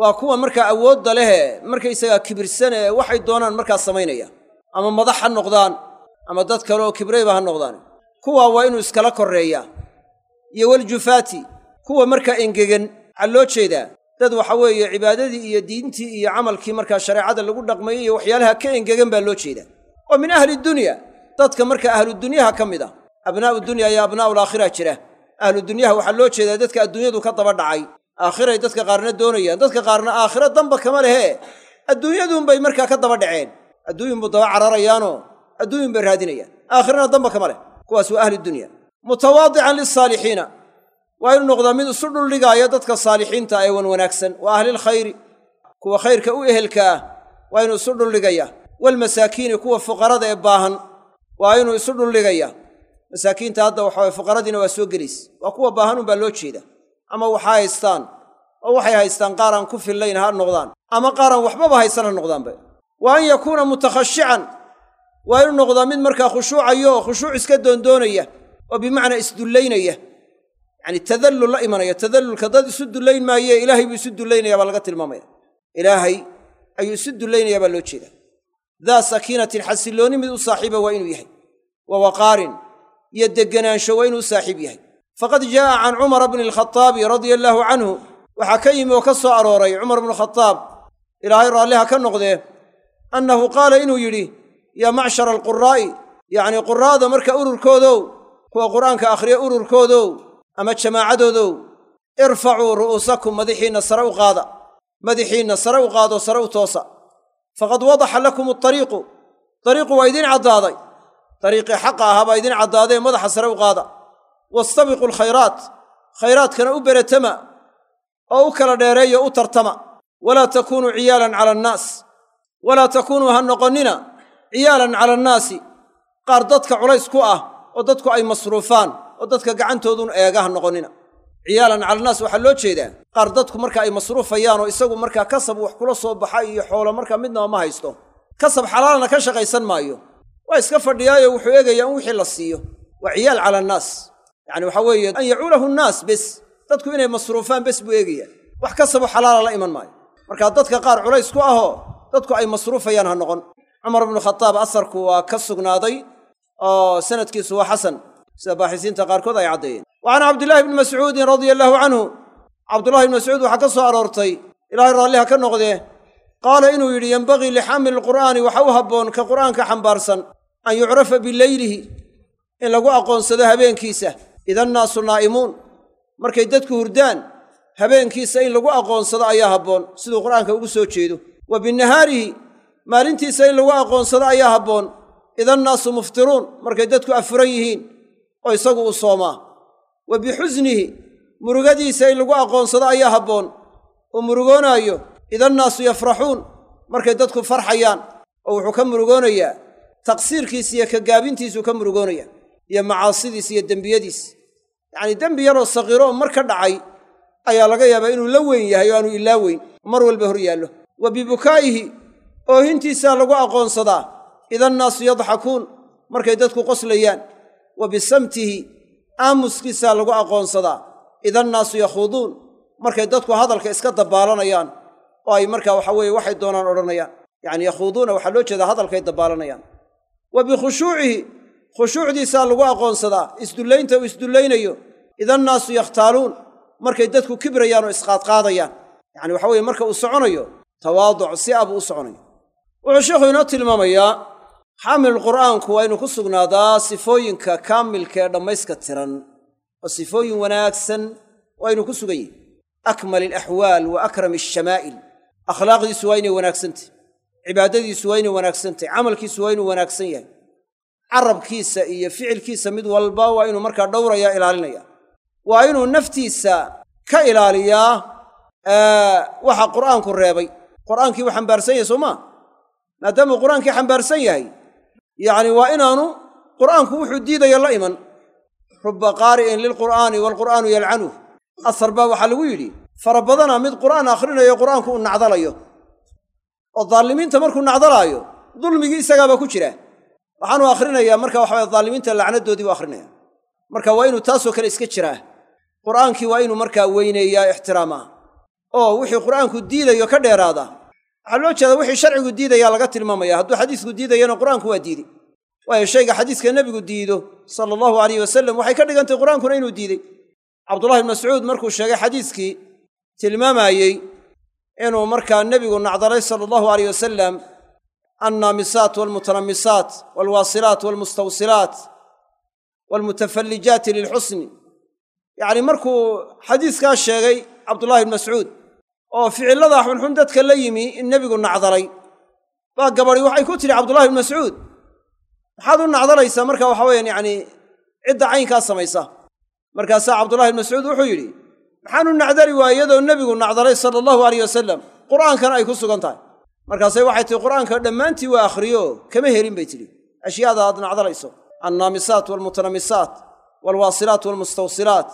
waa kuwa markaa awoodda lehee markaysagaa kibirsan ee waxay doonaan markaa samaynaya. Ama madax ha noqdaan ama dad kale oo kibrayba ha noqdaan kuwaa waa inuu iskala korreeyaa iyo waljufaati kuwa markaa engegan. Waxaa loo jeedaa dad waxa weeye cibaadadii iyo diintii iyo camalkii markaa shareecada lagu dhaqmayay iyo waxyaalaha ka engegan baa loo jeedaa. Oo min ahli dunya dadka markaa ahludunyaha ka mid ah abnaa'u dunya iyo abnaa'u alaakhira jira. Ahludunyaha waxaa loo jeedaa dadka adduunyadu ka daba dhacay. Aakhiray dadka qaarna doonayaan dadka qaarna aakhiro damba kama lehe. Adduunyaduunbay markaa ka daba dhaceen. Adduunyunbuu daba cararayaanoo adduunyun bay raadinayaan aakhirana damba kama leh kuwaas waa ahli dunya mutawaadican lisaalixiina waa inuu noqdaa mid isu dhuldhigaaya dadka saalixiinta ee wan wanaagsan wa ahlilkhayri kuwa khayrka u ehelka ah waa inuu isu dhuldhigaya waalmasaakiini kuwa fuqarada ee baahan waa inuu isu dhuldhigaya masaakiinta hadda waxa waye fuqaradiina waa soo gelaysa waa kuwa baahanun baa loo jeeda ama waxa haystaan oo waxay haystaan qaar aan ku fillayn ha noqdaan ama qaar aan waxbaba haysan ha noqdaanba wa an yakuuna mutakhashican waa inuu noqdaa mid markaa khushuucayo oo khushuuc iska doondoonaya oo bimacnaa isdullaynaya yacani tadallul la imanaya tadallulka dad isu dullayn maaye ilaahay buu isu dullaynaya baa laga tilmaamaya. Ilaahay ayuu isu dullaynaya baa loo jeedaa. Daa sakiinatin xasilloonni mid u saaxiiba waa inuu yahay. Wa waqaarin iyo degganaansho waa inuu saaxiib yahay. Faqad jaa'a can cumara bni alkhataabi radia allaahu canhu waxaa ka yimi oo ka soo arooray cumar bnu khataab ilaahay raalliha ka noqdee annahu qaala inuu yidhi yaa macshara alquraa'i yacnii quraa'da marka ururkoodow kuwa qur'aanka akhriya ururkoodow ama jamaacadoodow irfacuu ru'uusakum madaxiinna sare u qaada madaxiinna sare u qaado sare u toosa. Faqad wadaxa lakum adariiqu dariiqu waa idiin caddaaday. Dariiqii xaqa ahaa baa idiin caddaadee madaxa sare u qaada. Wastabiqu alkhayraat khayraadkana u beretama oo u kala dheereeyo u tartama. Walaa takuunuu ciyaalan cala annaas walaa takuunuu ha noqonnina ciyaalan cala annaasi. Qaar dadka culays ku ah oo dadku ay masruufaan oo dadka gacantoodun eega ha noqonnina ciyaalan cala annaas waxaa loo jeedaa qaar dadku marka ay masruufayaan oo isagu markaa kasab wax kula soo baxa iyo xoolo markaa midnaba ma haysto. Kasab xalaalna ka shaqaysan maayo. Waa iska fadhiyaayo wuxuu eegayaa in wixii la siiyo. Waa ciyaal cala annaas yacani waxaa weeye an yacuulahu nnaas bes. Dadku inay masruufaan bes buu eegayaa wax kasabo xalaala la iman maayo. Markaa dadka qaar culays ku ahoo dadku ay masruufayaan ha noqon. Cumar bnu khataab asarku waa ka sugnaaday oo sanadkiisu waa xasan. Sida baaxisiinta qaarkood ay caddeeyeen wa can cabdillaahi bni mascuudin radia allaahu canhu cabdullahi bni mascuud waxaa ka soo aroortay ilaahay raalliha ka noqdee qaala inuu yidhi yenbagii lixamili lqur'aani waxa u habboon ka qur'aanka xambaarsan an yucrafa bileylihi in lagu aqoonsado habeenkiisa idannaasu naa'imuun. Markay dadku hurdaan habeenkiisa in lagu aqoonsado ayaa habboon siduu qur'aanka ugu soo jeedo. Wa binahaarihi maalintiisa in lagu aqoonsado ayaa habboon idannaasu muftiruun markay dadku afuran yihiin oo isagu uu soomaa wa bixusnihi murugadiisa in lagu aqoonsado ayaa habboon uu murugoonaayo idannaasu yafraxuun markay dadku farxayaan oo wuxuu ka murugoonayaa taqsiirkiisa iyo ka gaabintiisuu ka murugoonaya iyo macaasidiis iyo dembiyadiis yacnii dembi yaroo saqiiro oo mar ka dhacay ayaa laga yaabaa inuu la weyn yahay oo aanu ilaa weyn mar walba hor yaallo wa bibukaa'ihi oohintiisaa lagu aqoonsadaa idannaasu yadxakuun markay dadku qoslayaan wa bisamtihi aamuskiisaa lagu aqoonsadaa idannaasu yakhuuduun markay dadku hadalka iska dabbaalanayaan oo ay markaa waxa weeye waxay doonaan odhanayaan. Yacni yakhuuduuna waxaa loo jeedaa hadalkay dabbaalanayaan wa bikhushuucihi khushuucdiisaa lagu aqoonsadaa isdullaynta uu isdullaynayo idannaasu yakhtaaluun markay dadku kibrayaan oo isqaadqaadayaan. Yacni waxa weye marka uu soconayo tawaaduc si a buu u soconayo. Wuxuu sheikhu inoo tilmaamayaa xaamilulqur'aanku waa inuu ku sugnaadaa sifooyinka kaamilka ee dhammayska tiran. Oo sifooyin wanaagsan waa inuu ku sugan yihi akmal alaxwaal wa akram alshamaa'il akhlaaqdiisu waa inay wanaagsantah cibaadadiisu waa inay wanaagsantahy camalkiisu waa inuu wanaagsan yahay. Carabkiisa iyo ficilkiisa mid walba waa inuu markaa dhowraya ilaalinaya waa inuu naftiisa ka ilaaliyaa waxa qur'aanku reebay. Qur'aankii wuu xambaarsan yahay soo maa maadaamuu qur'aankii xambaarsan yahay yacni waa inaanu qur'aanku wuxuu diidaya la iman. Rubba qaari'in lilqur'aani waalqur'aanu yalcanuh asar baa waxaa lagu yidhi fara badana mid qur'aan akhrinayo qur'aanku uu nacdalayo. Oo daalimiinta markuu nacdalaayo dulmigii isagaabaa ku jira. Waxaanu akhrinayaa marka waxaweye daalimiinta lacnadoodii buu akhrinaya. Marka waa inuu taasoo kale iska jiraa qur'aankii waa inuu markaa weyneeyaa ixtiraamaa. Oo wixii qur'aanku diidayo ka dheeraada waxaa loo jeedaa wixii sharcigu diidayaa laga tilmaamaya hadduu xadiisku diidayana qur'aanku waa diidey waayo shayga xadiiska nebigu diido sala allahu alayh wasalam waxay ka dhigantay qur'aankuna inuu diidey cabdullahi bn mascuud markuu sheegay xadiiskii tilmaamayey inuu markaa nebigu nacdalay sala allahu alayh wasalam annaamisaat waalmutanammisaat waalwaasilaat waalmustawsilaat waalmutafallijaati lilxusni. Yacni markuu xadiiskaa sheegay cabdullahi bn mascuud oo ficillada xunxun dadka la yimi in nebigu nacdalay. Baa gabadhi waxay ku tidhi cabdullahi bn mascuud maxaad u nacdalaysaa marka waxa weyaan yacni cidda caynkaa samaysa. Markaasaa cabdullahi bn mascuud wuxuu yidhi maxaanu nacdali waaya iyadoo nebigu nacdalay sala allahu alayh wasalam qur'aankana ay ku sugan tahay. Markaasay waxay tihi qur'aanka dhammaantii waa akhriyo kama helin bay tidhi. Ashyaada aad nacdalayso annaamisaat waalmutanammisaat waalwaasilaat waalmustawsilaat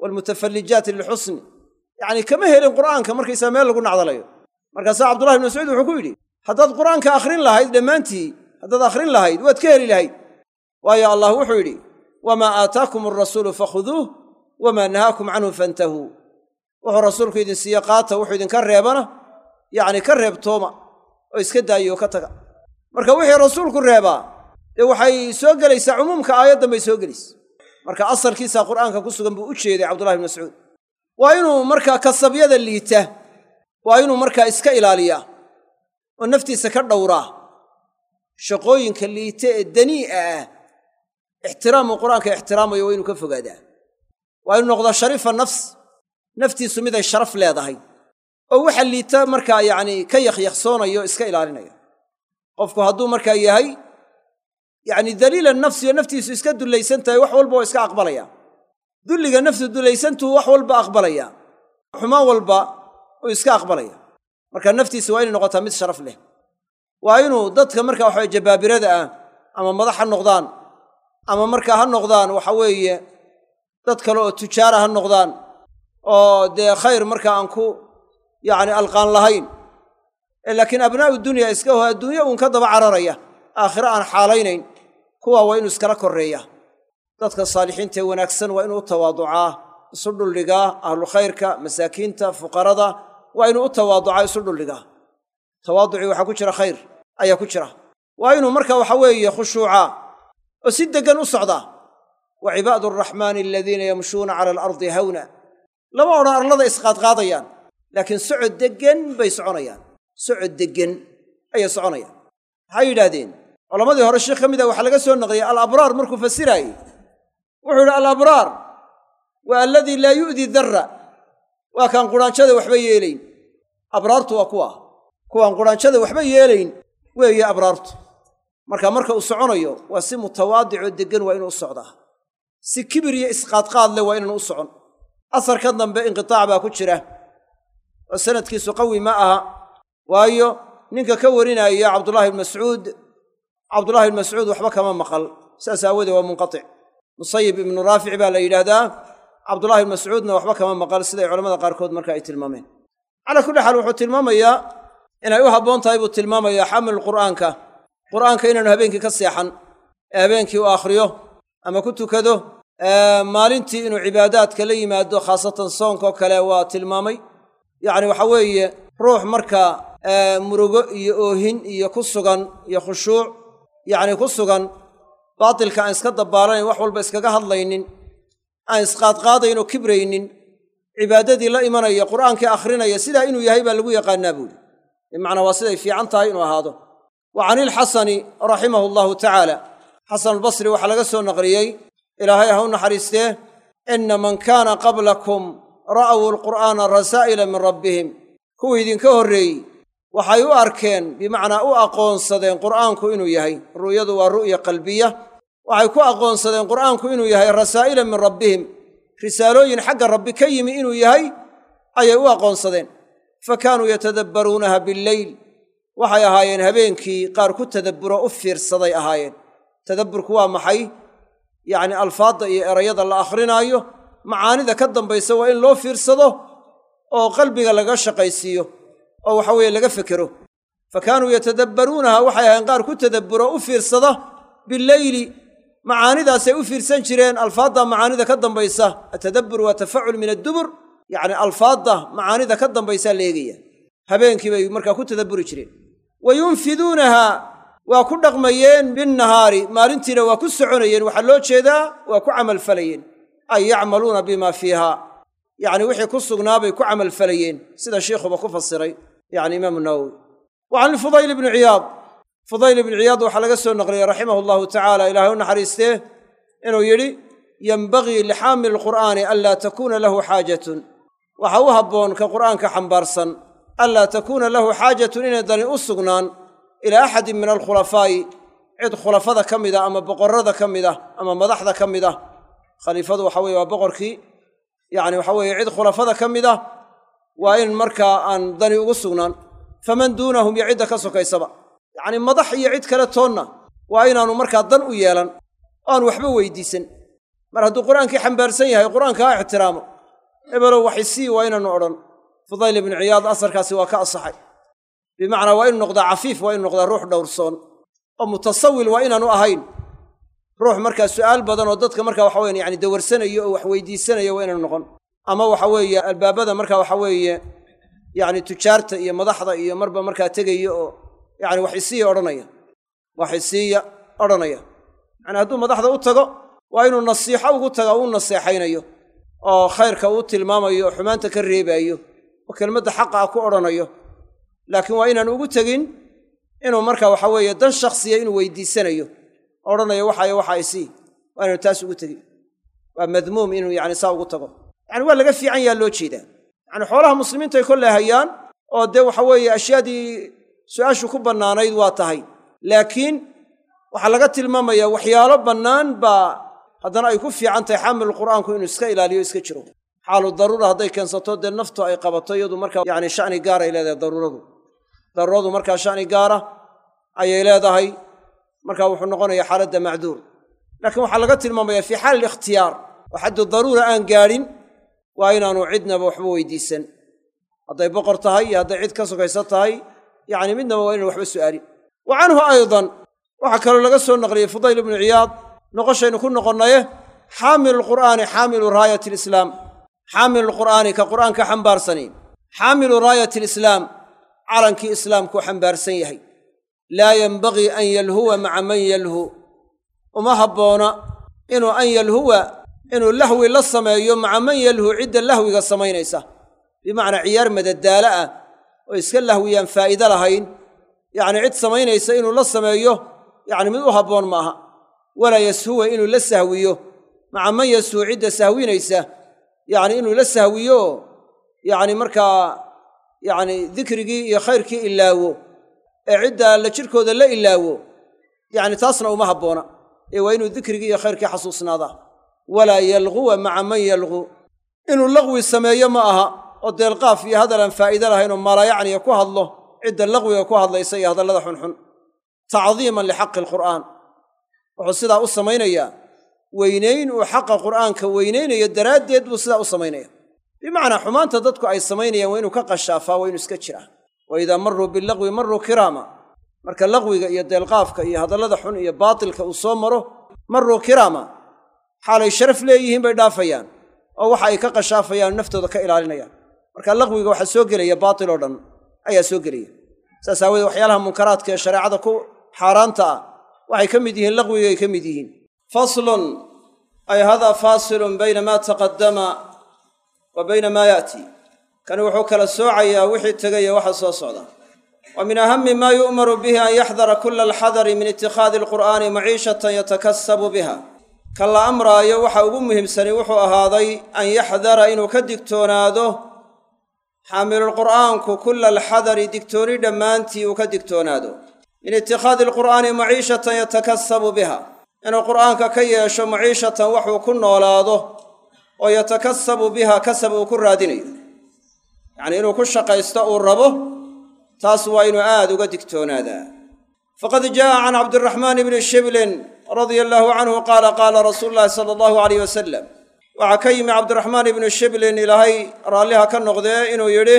waalmutafallijaati lilxusni yacni kama helin qur'aanka markaysaa meel lagu nacdalayo. Markaasaa cabdullahi bn mascuud wuxuu ku yidhi haddaad qur'aanka akhrin lahayd dhammaantii haddaad akhrin lahayd waad ka heli lahayd. Waayo allah wuxuu yidhi wamaa aataakum alrasuulu fakhuduuh wamaa nahaakum canhu fantahuu wuxuu rasuulku idin siiye qaata wuxuu idinka reebana yacni ka reebtooma oo iska daayo oo ka taga. Marka wixii rasuulku reebaa dee waxay soo gelaysaa cumuumka aayaddan bay soo gelaysa marka asalkiisaa qur'aanka ku sugan buu u jeeday cabdullahi bn mascuud waa inuu markaa kasabyada liita. Waa inuu markaa iska ilaaliyaa. Oo naftiisa ka dhowraa. Shaqooyinka liita ee danii'a ah. Ixtiraamu qur'aanka ixtiraamayo waa inuu ka fogaadaa. Waa inuu noqdaa shariifa nafs. Naftiisu miday sharaf leedahay. Oo waxa liita markaa yacni ka yakyaksoonayo iska ilaalinaya. Qofku hadduu markaa yahay yacni daliila nafsiyo naftiisu iska dullaysan tahay wax walba oo iska aqbalaya dulliga naftu dullaysantuu wax walba aqbalaya. Xumaan walba uu iska aqbalaya. Marka naftiisa waa inay noqotaa mid sharaf leh. Waa inuu dadka marka waxaweye jabaabirada ah ama madax ha noqdaan ama markaa ha noqdaan waxa weeye dad kale oo tujaara ha noqdaan oo dee khayr markaa aan ku yacni alqaan lahayn. Ee laakiin abnaa'u dunya iska ho adduunye uun ka daba cararaya aakhire aan xaalaynayn kuwaa waa inuu iskala korreeya dadka saalixiinta ee wanaagsan waa inuu u tawaaducaa isu dhuldhigaa ahlu khayrka masaakiinta fuqarada waa inuu u tawaaducaa isu dhuldhigaa tawaaducii waxaa ku jira khayr ayaa ku jira. Waa inuu marka waxa weeye khushuucaa oo si deggan u socdaa wa cibaadu araxmaani aladiina yamshuuna cala alardi hawna. Lama odhan arlada isqaadqaadayaan laakiin socod deggen bay soconayaan. Socod deggen ayay soconayaan. Maxay yidhaahdeen? Culammadii hore sheekh ka mid ah waxaa laga soo naqliyey alabraar markuu fasiraayey wuxuu yidhi alabraar waa aladii laa yu'di darra waa kaan qudhaanjada waxba yeelayn. Abraartu waa kuwa. Kuwaan qudhaanjada waxba yeelayn. Weeye abraartu. Marka marka uu soconayo waa si mutawaadicoo deggan waa inuu u socdaa. Si kibir iyo isqaadqaad leh waa inaanu u socon. Asarka dambe inqitaac baa ku jira. Oo sanadkiisu qawi ma aha. Waayo ninka ka warinaya cabdullahi ibn mascuud cabdullahi ibn mascuud waxba kama maqal. Saas aawoodee waa munqatic musayib ibnu raafic baa la yidhaahdaa. Cabdullahi ibn mascuudna waxba kama maqal siday culamada qaarkood marka ay tilmaameen calaa kulli xaal wuxuu tilmaamayaa inay u habboon tahay buu tilmaamayaa xamilu qur'aanka. Qur'aanka inaanu habeenkii ka seexan ee habeenkii u akhriyo ama ku tukado maalintii inuu cibaadaadka la yimaado khaasatan soonkoo kale waa tilmaamay. Yacni waxa weeye ruux markaa murugo iyo oohin iyo ku sugan iyo khushuuc yacni ku sugan baatilka aan iska dabbaalanayn wax walba iskaga hadlaynin aan isqaadqaadayn oo kibraynin cibaadadii la imanaya qur'aankii akhrinaya sidaa inuu yahay baa lagu yaqaannaa buuhi bimacnaa waa siday fiican tahay inuu ahaado. Wa cani ilxasani raximahu allahu tacaala xasanulbasri waxaa laga soo naqliyey ilaahay ha u naxariistee inna man kaana qablakum ra'aw alqur'aana rasaa'ila min rabbihim. Kuwii idinka horreeyey waxay u arkeen bimacnaa u aqoonsadeen qur'aanku inuu yahay. Ru'yadu waa ru'ya qalbiya. Waxay ku aqoonsadeen qur'aanku inuu yahay rasaa'ila min rabbihim. Risaalooyin xagga rabbi ka yimi inuu yahay ayay u aqoonsadeen. Fa kaanuu yatadabbaruunaha billeyl waxay ahaayeen habeenkii qaar ku tadabburo u fiirsaday ahaayeen. Tadabburku waa maxay? Yacni alfaadda iyo erayada la akhrinaayo macaanida ka dambaysa waa in loo fiirsado oo qalbiga laga shaqaysiiyo oo waxa weeye laga fekero fa kaanuu yatadabbaruunaha waxay ahayn qaar ku tadabburo u fiirsada billeyli macaanidaasay u fiirsan jireen alfaadda macaanida ka dambaysa atadabbur waa tafacul min addubur yacni alfaadda macaanida ka dambaysaa la habeenkii bay markaa ku tadabburi jireen. Wa yunfiduunaha waa ku dhaqmayeen binnahaari maalintiina waa ku soconayeen waxaa loo jeedaa waa ku camalfalayeen ay yacmaluuna bimaa fiiha yacni wixii ku sugnaabay ku camalfalayeen sida shiikhuba ku fasiray yacni imaamu nawowi wa can fudayl ibni ciyaad fudayl ibni ciyaad waxaa laga soo naqliyey raximahu allahu tacaala ilaahay u naxariistee inuu yidhi yenbagii lixaamili alqur'aani anlaa takuuna lahu xaajatun. Waxa u habboon ka qur'aanka xambaarsan anlaa takuuna lahu xaajatun inay dani u sugnaan ilaa axadin min alkhulafaa'i. Cid khulafada ka mid ah ama boqorrada ka mid ah ama madaxda ka mid ah. Khaliifadu waxa weye waa boqorkii yacni waxa weeye cid khulafada ka mid ah waa in markaa aan dani ugu sugnaan faman duunahum iyo cidda ka sokaysaba. Yacni madax iyo cid kale toonna waa inaannu markaa dan u yeelan oo aan waxba weydiisan mar hadduu qur'aankii xambaarsan yahay qur'aanka ha ixtiraamo. Ebelow waxisii waa inaannu odhan. Fudayl ibnu ciyaad asarkaasi waa ka asaxay bimacnaa waa inu noqdaa cafiif waa inu noqdaa ruux dhowrsoon. Oo mutasawil waa inaanu ahayn. Ruux markaa su'aal badan oo dadka markaa waxa weyan yani dawarsanayo oo wax weydiisanaya waa inaanu noqon ama waxa weeye albaabada markaa waxa weeye yacni tujaarta iyo madaxda iyo marba markaa tegaya oo yacni waxisiiya odhanaya. Waxisiiya odhanaya. Yacni hadduu madaxda u tago waa inuu nasiixo ugu taga uu naseexaynayo oo khayrka uu tilmaamayo oo xumaanta ka reebaayo oo kelmadda xaqa ah ku odhanayo. Laakiin waa inaan ugu tegin inuu marka waxa weeye dan shakhsiya inuu weydiisanayo odhanayo waxayo waxa isii waa inaanu taas ugu tegin. Waa madmuum inuu yani saa ugu tago yani waa laga fiican yaa loo jeedaa. Yani xoolaha muslimiintu ay kolley hayaan oo dee waxa weeye ashyaadii su'aashu ku bannaanayd waa tahay. Laakiin waxaa laga tilmaamayaa waxyaalo bannaan baa haddana ay ku fiican tahay xaamilu qur'aanku inuu iska ilaaliyo iska jiro. Xaalu daruura hadday keensato dee naftu ay qabato iyadu markaa yani sha'ni gaar ay leedahay daruuradu. Daruuradu markaa sha'ni gaara ayay leedahay markaa wuxuu noqonayaa xaaladda macduur. Laakiin waxaa laga tilmaamayaa fii xaali ikhtiyaar. Oo xaddu daruura aan gaadhin waa inaanu cidnaba waxba weydiisan. Hadday boqor tahay iyo hadday cid ka sokaysa tahay yacni midnaba waa inaan waxba su'aalin. Wa canhu aydan waxaa kaloo laga soo naqliyey fudayl ibnu ciyaad noqoshaynu ku noqonnaye xaamilu lqur'aani xaamilu raayati alislaam. Xaamilu lqur'aani ka qur'aanka xambaarsani xaamilu raayati alislaam calankii islaamkuu xambaarsan yahay. Laa yenbagii an yalhuwa maca man yalhu. Uma habboona inuu an yalhuwa inuu lahwi la sameeyo maca man yalhu cidda lahwiga samaynaysa. Bimacnaa ciyaar madadaalo ah oo iska lahwiyaan faa'iide lahayn. Yacni cid samaynaysa inuu la sameeyo yacni mid u habboon ma aha walaa yashuwa inuu la sahwiyo. Maca man yashu cidda sahwinaysa yacni inuu la sahwiyo yacni markaa yacni dikrigii iyo khayrkii ilaawo. Ee cidda alla jirkooda la ilaawo. Yacni taasna uma habboona. Ee waa inuu dikrigii iyo khayrkii xasuusnaadaa walaa yalguwa maca man yalgu inuu laqwi sameeyo ma aha oo deelqaaf iyo hadal aan faa'iide lahaynoo maalayacniya ku hadlo cidda laqwiga ku hadlaysa iyo hadallada xunxun. Tacdiiman lixaqi alqur'aan. Wuxuu sidaa u samaynayaa weynayn uu xaqa qur'aanka weynaynayo daraaddeed buu sidaa u samaynaya bimacnaa xumaanta dadku ay samaynayaan waa inuu ka qashaafaa waa inuu iska jiraa. Wa idaa marruu bilaqwi marruu kiraama. Marka laqwiga iyo deelqaafka iyo hadallada xun iyo baatilka uu soo maro marruu kiraama xaalay sharaf leeyihiin bay dhaafayaan oo waxa ay ka qashaafayaan naftooda ka ilaalinayaan. Marka laqwiga waxaa soo gelaya baatil oo dhan ayaa soo gelaya. Saas aawoodee waxyaalaha munkaraadka ee shareecada ku xaaraanta ah waxay ka mid yihiin laqwigay ka mid yihiin. Faslun ay hadaa faasilun bayna maa taqaddama wa bayna maa ya'tii kani wuxuu kala soocayaa wixii tegaya waxa soo socda. Wa min ahami maa yu'maru bihi an yaxdara kula alxadari min itikhaadi alqur'aani maciishatan yatakasabu biha ka la amraayo waxa ugu muhiimsani wuxuu ahaaday an yaxdara inuu ka digtoonaado xaamilulqur'aanku kula alxadari digtooni dhammaantii uu ka digtoonaado. min itikhaadi alqur'aani maciishatan yatakasabu biha. inuu qur'aanka ka yeesho maciishatan waxuu ku noolaado oo yatakasabu biha kasab uu ku raadinayo. yacnii inuu ku shaqaysto uu rabo taas waa inuu aad uga digtoonaadaa faqad jaa'a can cabdiraxmaan ibni shiblin radia allaahu canhu qaala qaala rasuulu llaahi sala allahu alayh wasalam waxaa ka yimi cabdiraxmaan ibnu shiblin ilaahay raalliha ka noqdee inuu yidhi?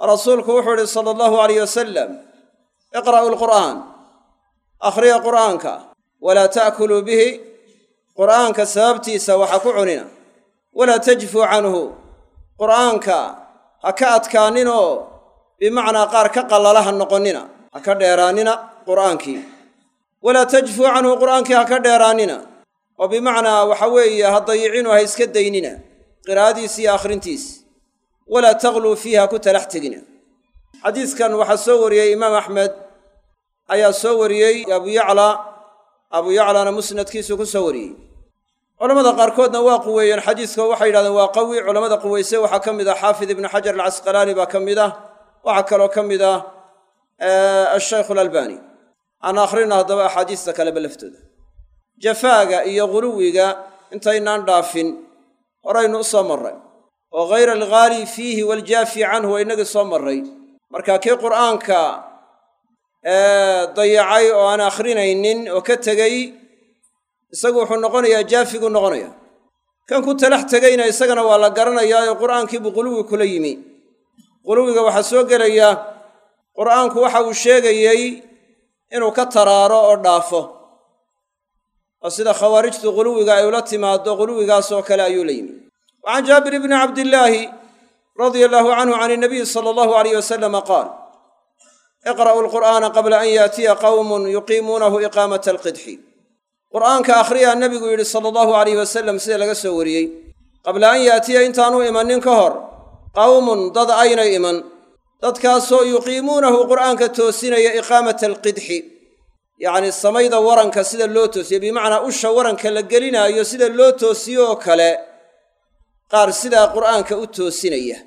Rasuulku wuxuu yidhi sala allahu alayh wasalam iqra'u lqur'aan akhriya qur'aanka walaa ta'kuluu bihi qur'aanka sababtiisa waxa ku cunina walaa tajfuu canhu qur'aanka ha ka adkaaninoo bimacnaa qaar ka qallala ha noqonnina ha ka dheeraannina qur'aankii walaa tajfuu canhu qur'aankii ha ka dheeraannina. oo bimacnaa waxa weeye ha dayicinu ha iska daynina qiraa'adiis iyo akhrintiis. walaa tagluu fiihi ha ku talax tegina. xadiiskan waxaa soo wariyey imaam axmed ayaa soo wariyey abu yaclaa abu yaclaana musnadkiisu ku soo wariyey. culamada qaarkoodna waa quweeyeen xadiiska waxay yidhahdeen waa qawi culammada quweyse waxaa ka mid ah xaafid ibnu xajar alcasqalaani baa ka mid ah waxaa kaloo ka mid ah ashaykhu alalbani aan akhrina haddaba axaadiista kaleba laftooda. Jafaaga iyo guluwiga intaynaan dhaafin horaynu u soo marray. Oo hayra alghaali fiihi waljaafi canhu waa innagii soo marray. Marka kii qur'aanka dayacay oo aan akhrinaynin oo ka tegey isagu wuxuu noqonayaa jaafiguu noqonaya kan ku talax tegayna isagana waa la garanayaa oo qur'aankiibuu quluwi kula yimi. Quluwiga waxaa soo gelaya qur'aanku waxa uu sheegayey inuu ka taraaro oo dhaafo. Oo sida khawaarijtu quluwiga ay ula timaaddo quluwigaasoo kale ayuu la yimi. Wa can jaabir bni cabdillaahi radia allaahu canhu can inabiyi sala allahu alayh wasalama qaal iqra'uu alqur'aana qabla an yaatiya qawmun yuqiimuunahu iqaamata alqidxi. Qur'aanka akhriyaa nebigu yidhi sala allahu alayh wasalam sida laga soo wariyey? Qabla an yaatiya intaanu imannin ka hor qawmun dad aynay iman dadkaasoo yuqiimuunahu qur'aanka toosinaya iqaamata alqidxi. Yacni samayda waranka sida loo toosiyo bimacnaa usha waranka la gelinaayo sida loo toosiyo oo kale qaar sidaa qur'aanka u toosinaya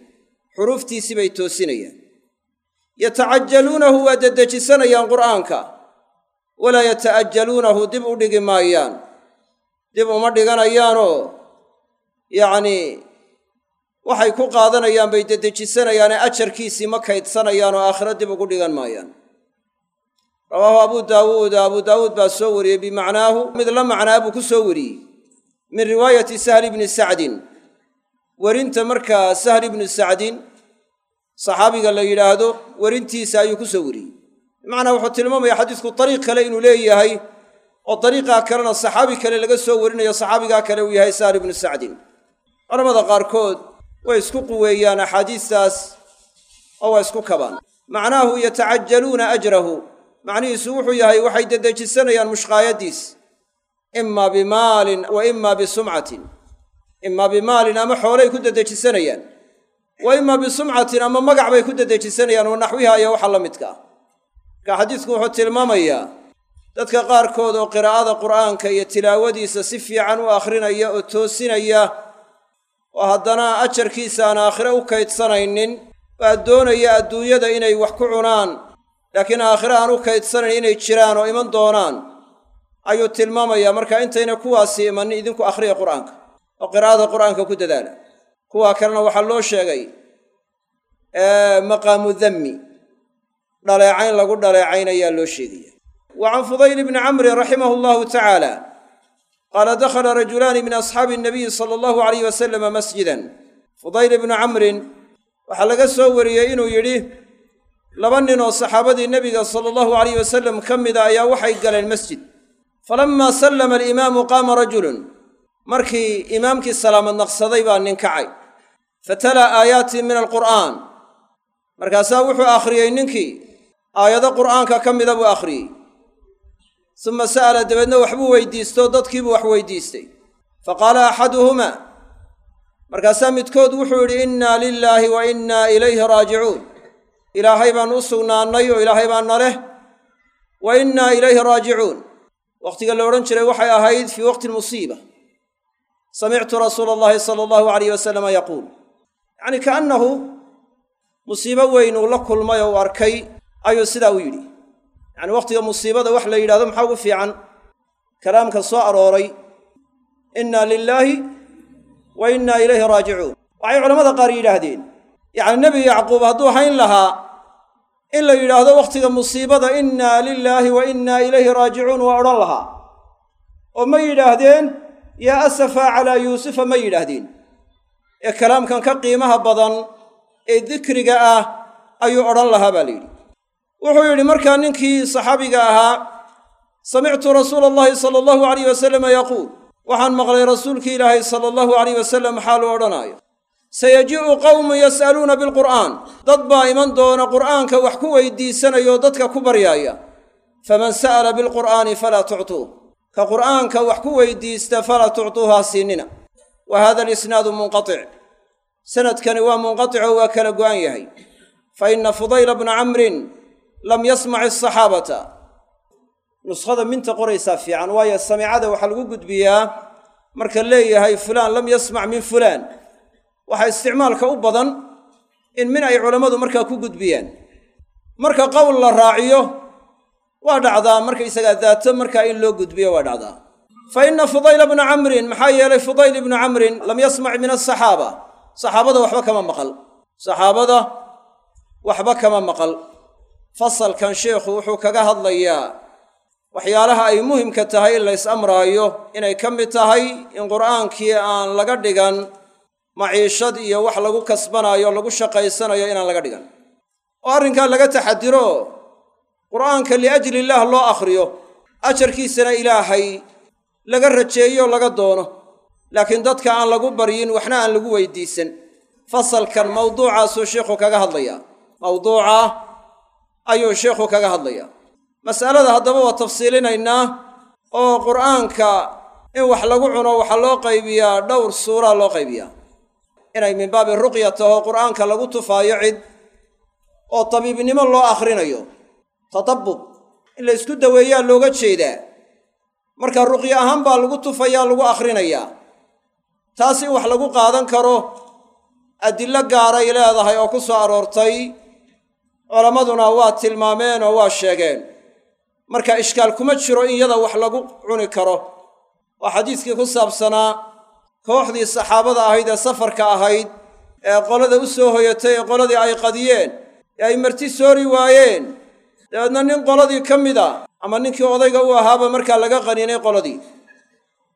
xuruuftiisii bay toosinayaan. Yatacajaluunahu waa dedejisanayaan qur'aanka. Walaa yata'ajaluunahu dib u dhigi maayaan. Dib uma dhiganayaanoo yacnii waxay ku qaadanayaan bay dedejisanayaane ajarkiisii ma kaydsanayaan oo aakhiro dib ugu dhigan maayaan. Rawaahu abu daawuud abu daawuud baa soo wariyey bimacnaahu mid la macnaa buu ku soo wariyey min riwaayati sahli bni sacdin. Werinta markaa sahl ibnu sacdin saxaabiga la yidhaahdo werintiisa ayuu ku soo wariyey. Bimacnaa wuxuu tilmaamaya xadiisku dariiq kale inuu leeyahay oo dariiqaa kalena saxaabi kale laga soo warinayo saxaabigaa kale uu yahay sahl ibnu sacdin. Culamada qaarkood way isku quweeyaan axaadiistaas oo waa isku kabaan. Macnaahu yatacajaluuna ajrahu. Macnihiisu wuxuu yahay waxay dedejisanayaan mushqaayaddiis. Imaa bimaalin wa imaa bisumcatin. Imaa bimaalin ama xoolay ku dedejisanayaan. Wa imaa bisumcatin ama magac bay ku dedejisanayaan oo naxwiha iyo waxa la midka. Marka xadiisku wuxuu tilmaamayaa dadka qaarkood oo qiraa'ada qur'aanka iyo tilaawadiisa si fiican u akhrinaya oo toosinaya oo haddana ajarkiisa aan aakhire u kaydsanaynin baa doonaya adduunyada inay wax ku cunaan laakiin aakhire aan u kaydsanayn inay jiraan oo iman doonaan ayuu tilmaamayaa. Marka intayna kuwaasi imanin idinku akhriya qur'aanka oo qiraa'ada qur'aanka ku dadaala. Kuwaa kalena waxaa loo sheegay maqaamu dammi dhaleecayn lagu dhaleecaynayaa loo sheegaya. Wa can fudayl bni camrin raximahu allahu tacaala qaala dakhala rajulaani min asxaabi nabiyi sala allahu alayh wasalama masjidan fudayl ibnu camrin waxaa laga soo wariyey inuu yidhi laba nin oo saxaabadii nebiga sala allahu alayh wasalam ka mida ayaa waxay galeen masjid. Falammaa sallama alimaamu qaama rajulun. Markii imaamkii salaamad naqsaday baa nin kacay. Fatalaa aayaatin min alqur'aan. Markaasaa wuxuu akhriyey ninkii. Aayado qur'aanka ka mida buu akhriyey suma sa'ala dabeedna waxbuu weydiistoo dadkiibuu wax weydiistay faqaala axaduhumaa markaasaa midkood wuxuu yidhi innaa lilaahi wa innaa ilayhi raajicuun ilaahay baan u sugnaannay oo ilaahay baa na leh wa innaa ilayhi raajicuun wakhtiga la odhan jiray waxay ahayd fii waqti lmusiiba samictu rasuula allahi sala allahu alayh wasalama yaquul yacni kaannahu musiibo weyn uu la kulmay oo uu arkay ayuu sidaa u yidhi yacni wakhtiga musiibada wax la yidhahdo maxaa ugu fiican? Kalaamka soo arooray innaa lilaahi wa innaa ilayhi raajicuun. Waxay culamada qaar yidhaahdeen yacni nebi yacquub hadduu hayn lahaa in la yidhaahdo wakhtiga musiibada innaa lilaahi wa innaa ilayhi raajicuun waa odhan lahaa. Oo ma yidhaahdeen yaa asafaa calaa yuusufa ma yidhaahdeen. Ee kalaamkan ka qiimaha badan ee dikriga ah ayuu odhan lahaa baa la yidhi wuxuu yidhi markaa ninkii saxaabiga ahaa samictu rasuula allahi sala allahu alayh wasalama yaquul. Waxaan maqlay rasuulkii ilaahay sala allahu alayh wasalam xaaluu odhanaayo. Sayaji'u qawmun yas'aluuna bilqur'aan. Dad baa iman doona qur'aanka wax ku weydiisanayoo dadka ku baryaaya. Faman sa'ala bilqur'aani falaa tuctuuh ka qur'aanka wax ku weydiista falaa tuctuuhaa siinina. Wa hada alisnaadu munqatic sanadkani waa munqaticoo waa kala go'an yahay. Fa inna fudayla bna camrin lam yasmac asaxaabata nuskhada minta qoraysaa fiican waayo samicada waxaa lagu gudbiyaa marka leeyahay fulaan lam yasmac min fulaan. Waxaa isticmaalka u badan in min ay culammadu markaa ku gudbiyaan marka qowl la raaciyo waa dhacdaa markaysagaa daato markaa in loo gudbiyo waa dhacdaa. Fa inna fudayla bna camrin maxaa yeelay fudayl ibnu camrin lam yasmac min asaxaaba saxaabada waxba kama maqal. Saxaabada waxba kama maqal fasalkan sheikhu wuxuu kaga hadlayaa waxyaalaha ay muhimka tahay in lays amraayo inay ka mid tahay in qur'aankii aan laga dhigan maciishad iyo wax lagu kasbanaayo lagu shaqaysanayo inaan laga dhigan. Oo arrinkaa laga taxadiro qur'aanka liajli illaah loo akhriyo ajarkiisana ilaahay laga rajeeyo laga doono. Laakiin dadka aan lagu baryin waxna aan lagu weydiisan fasalkan mawduucaasuu sheikhu kaga hadlayaa. Mawduuca ayuu sheikhu kaga hadlayaa. Mas'alada haddaba waa tafsiilinaynaa oo qur'aanka in wax lagu cuno waxaa loo qaybiyaa dhowr suuraa loo qaybiyaa. Inay min baabi ruqya taho qur'aanka lagu tufaayo cid oo tabiibnimo loo akhrinayo. Tadabbub in la ysku daweeyaa looga jeedaa. Marka ruqyo ahaan baa lagu tufayaa lagu akhrinayaa. Taas in wax lagu qaadan karo. Adillo gaaray leedahay oo ku soo aroortay culammaduna waa tilmaameen oo waa sheegeen. Marka ishkaal kuma jiro in yada wax lagu cuni karo. Waa xadiiskii ku saabsanaa kooxdii saxaabada ahayd ee safarka ahayd ee qolada u soo hoyatay ee qoladii ay qadiyeen ee ay marti soori waayeen. Dabeedna nin qoladii ka mid a ama ninkii odayga u ahaaba markaa laga qaniinay qoladii.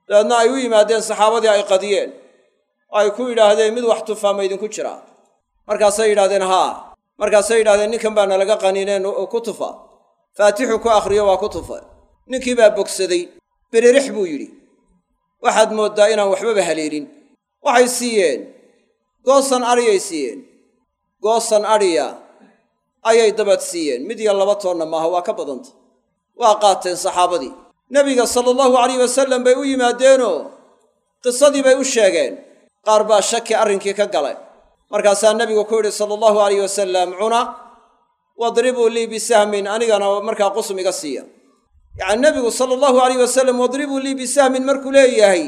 Dabeedna ay u yimaadeen saxaabadii ay qadiyeen. Oo ay ku yidhaahdeen mid wax tufaa ma idinku jiraa? Markaasay yidhahdeen haa markaasay yidhahdeen ninkan baana laga qaniineen ku tufa. Faatixu ku akhriyo waa ku tufa. Ninkii baa bogsaday biririx buu yidhi. Waxaad mooddaa inaan waxbaba haleelin. Waxay siiyeen. Goosan adhiyay siiyeen. Goosan adhiya ayay dabad siiyeen. Mid iyo laba toonna maaha waa ka badanta. Waa qaateen saxaabadii. Nebiga sala allahu alayh wasallam bay u yimaadeenoo qisadii bay u sheegeen. Qaar baa shaki arrinkii ka galay markaasaa nebigu ku yidhi sala allahu alayh wasalam cuna wadribuu lii bisahmin anigana markaa qusum iga siiya. Yacni nebigu sala allahu alayh wasalam wadribuu lii bisahmin markuu leeyahay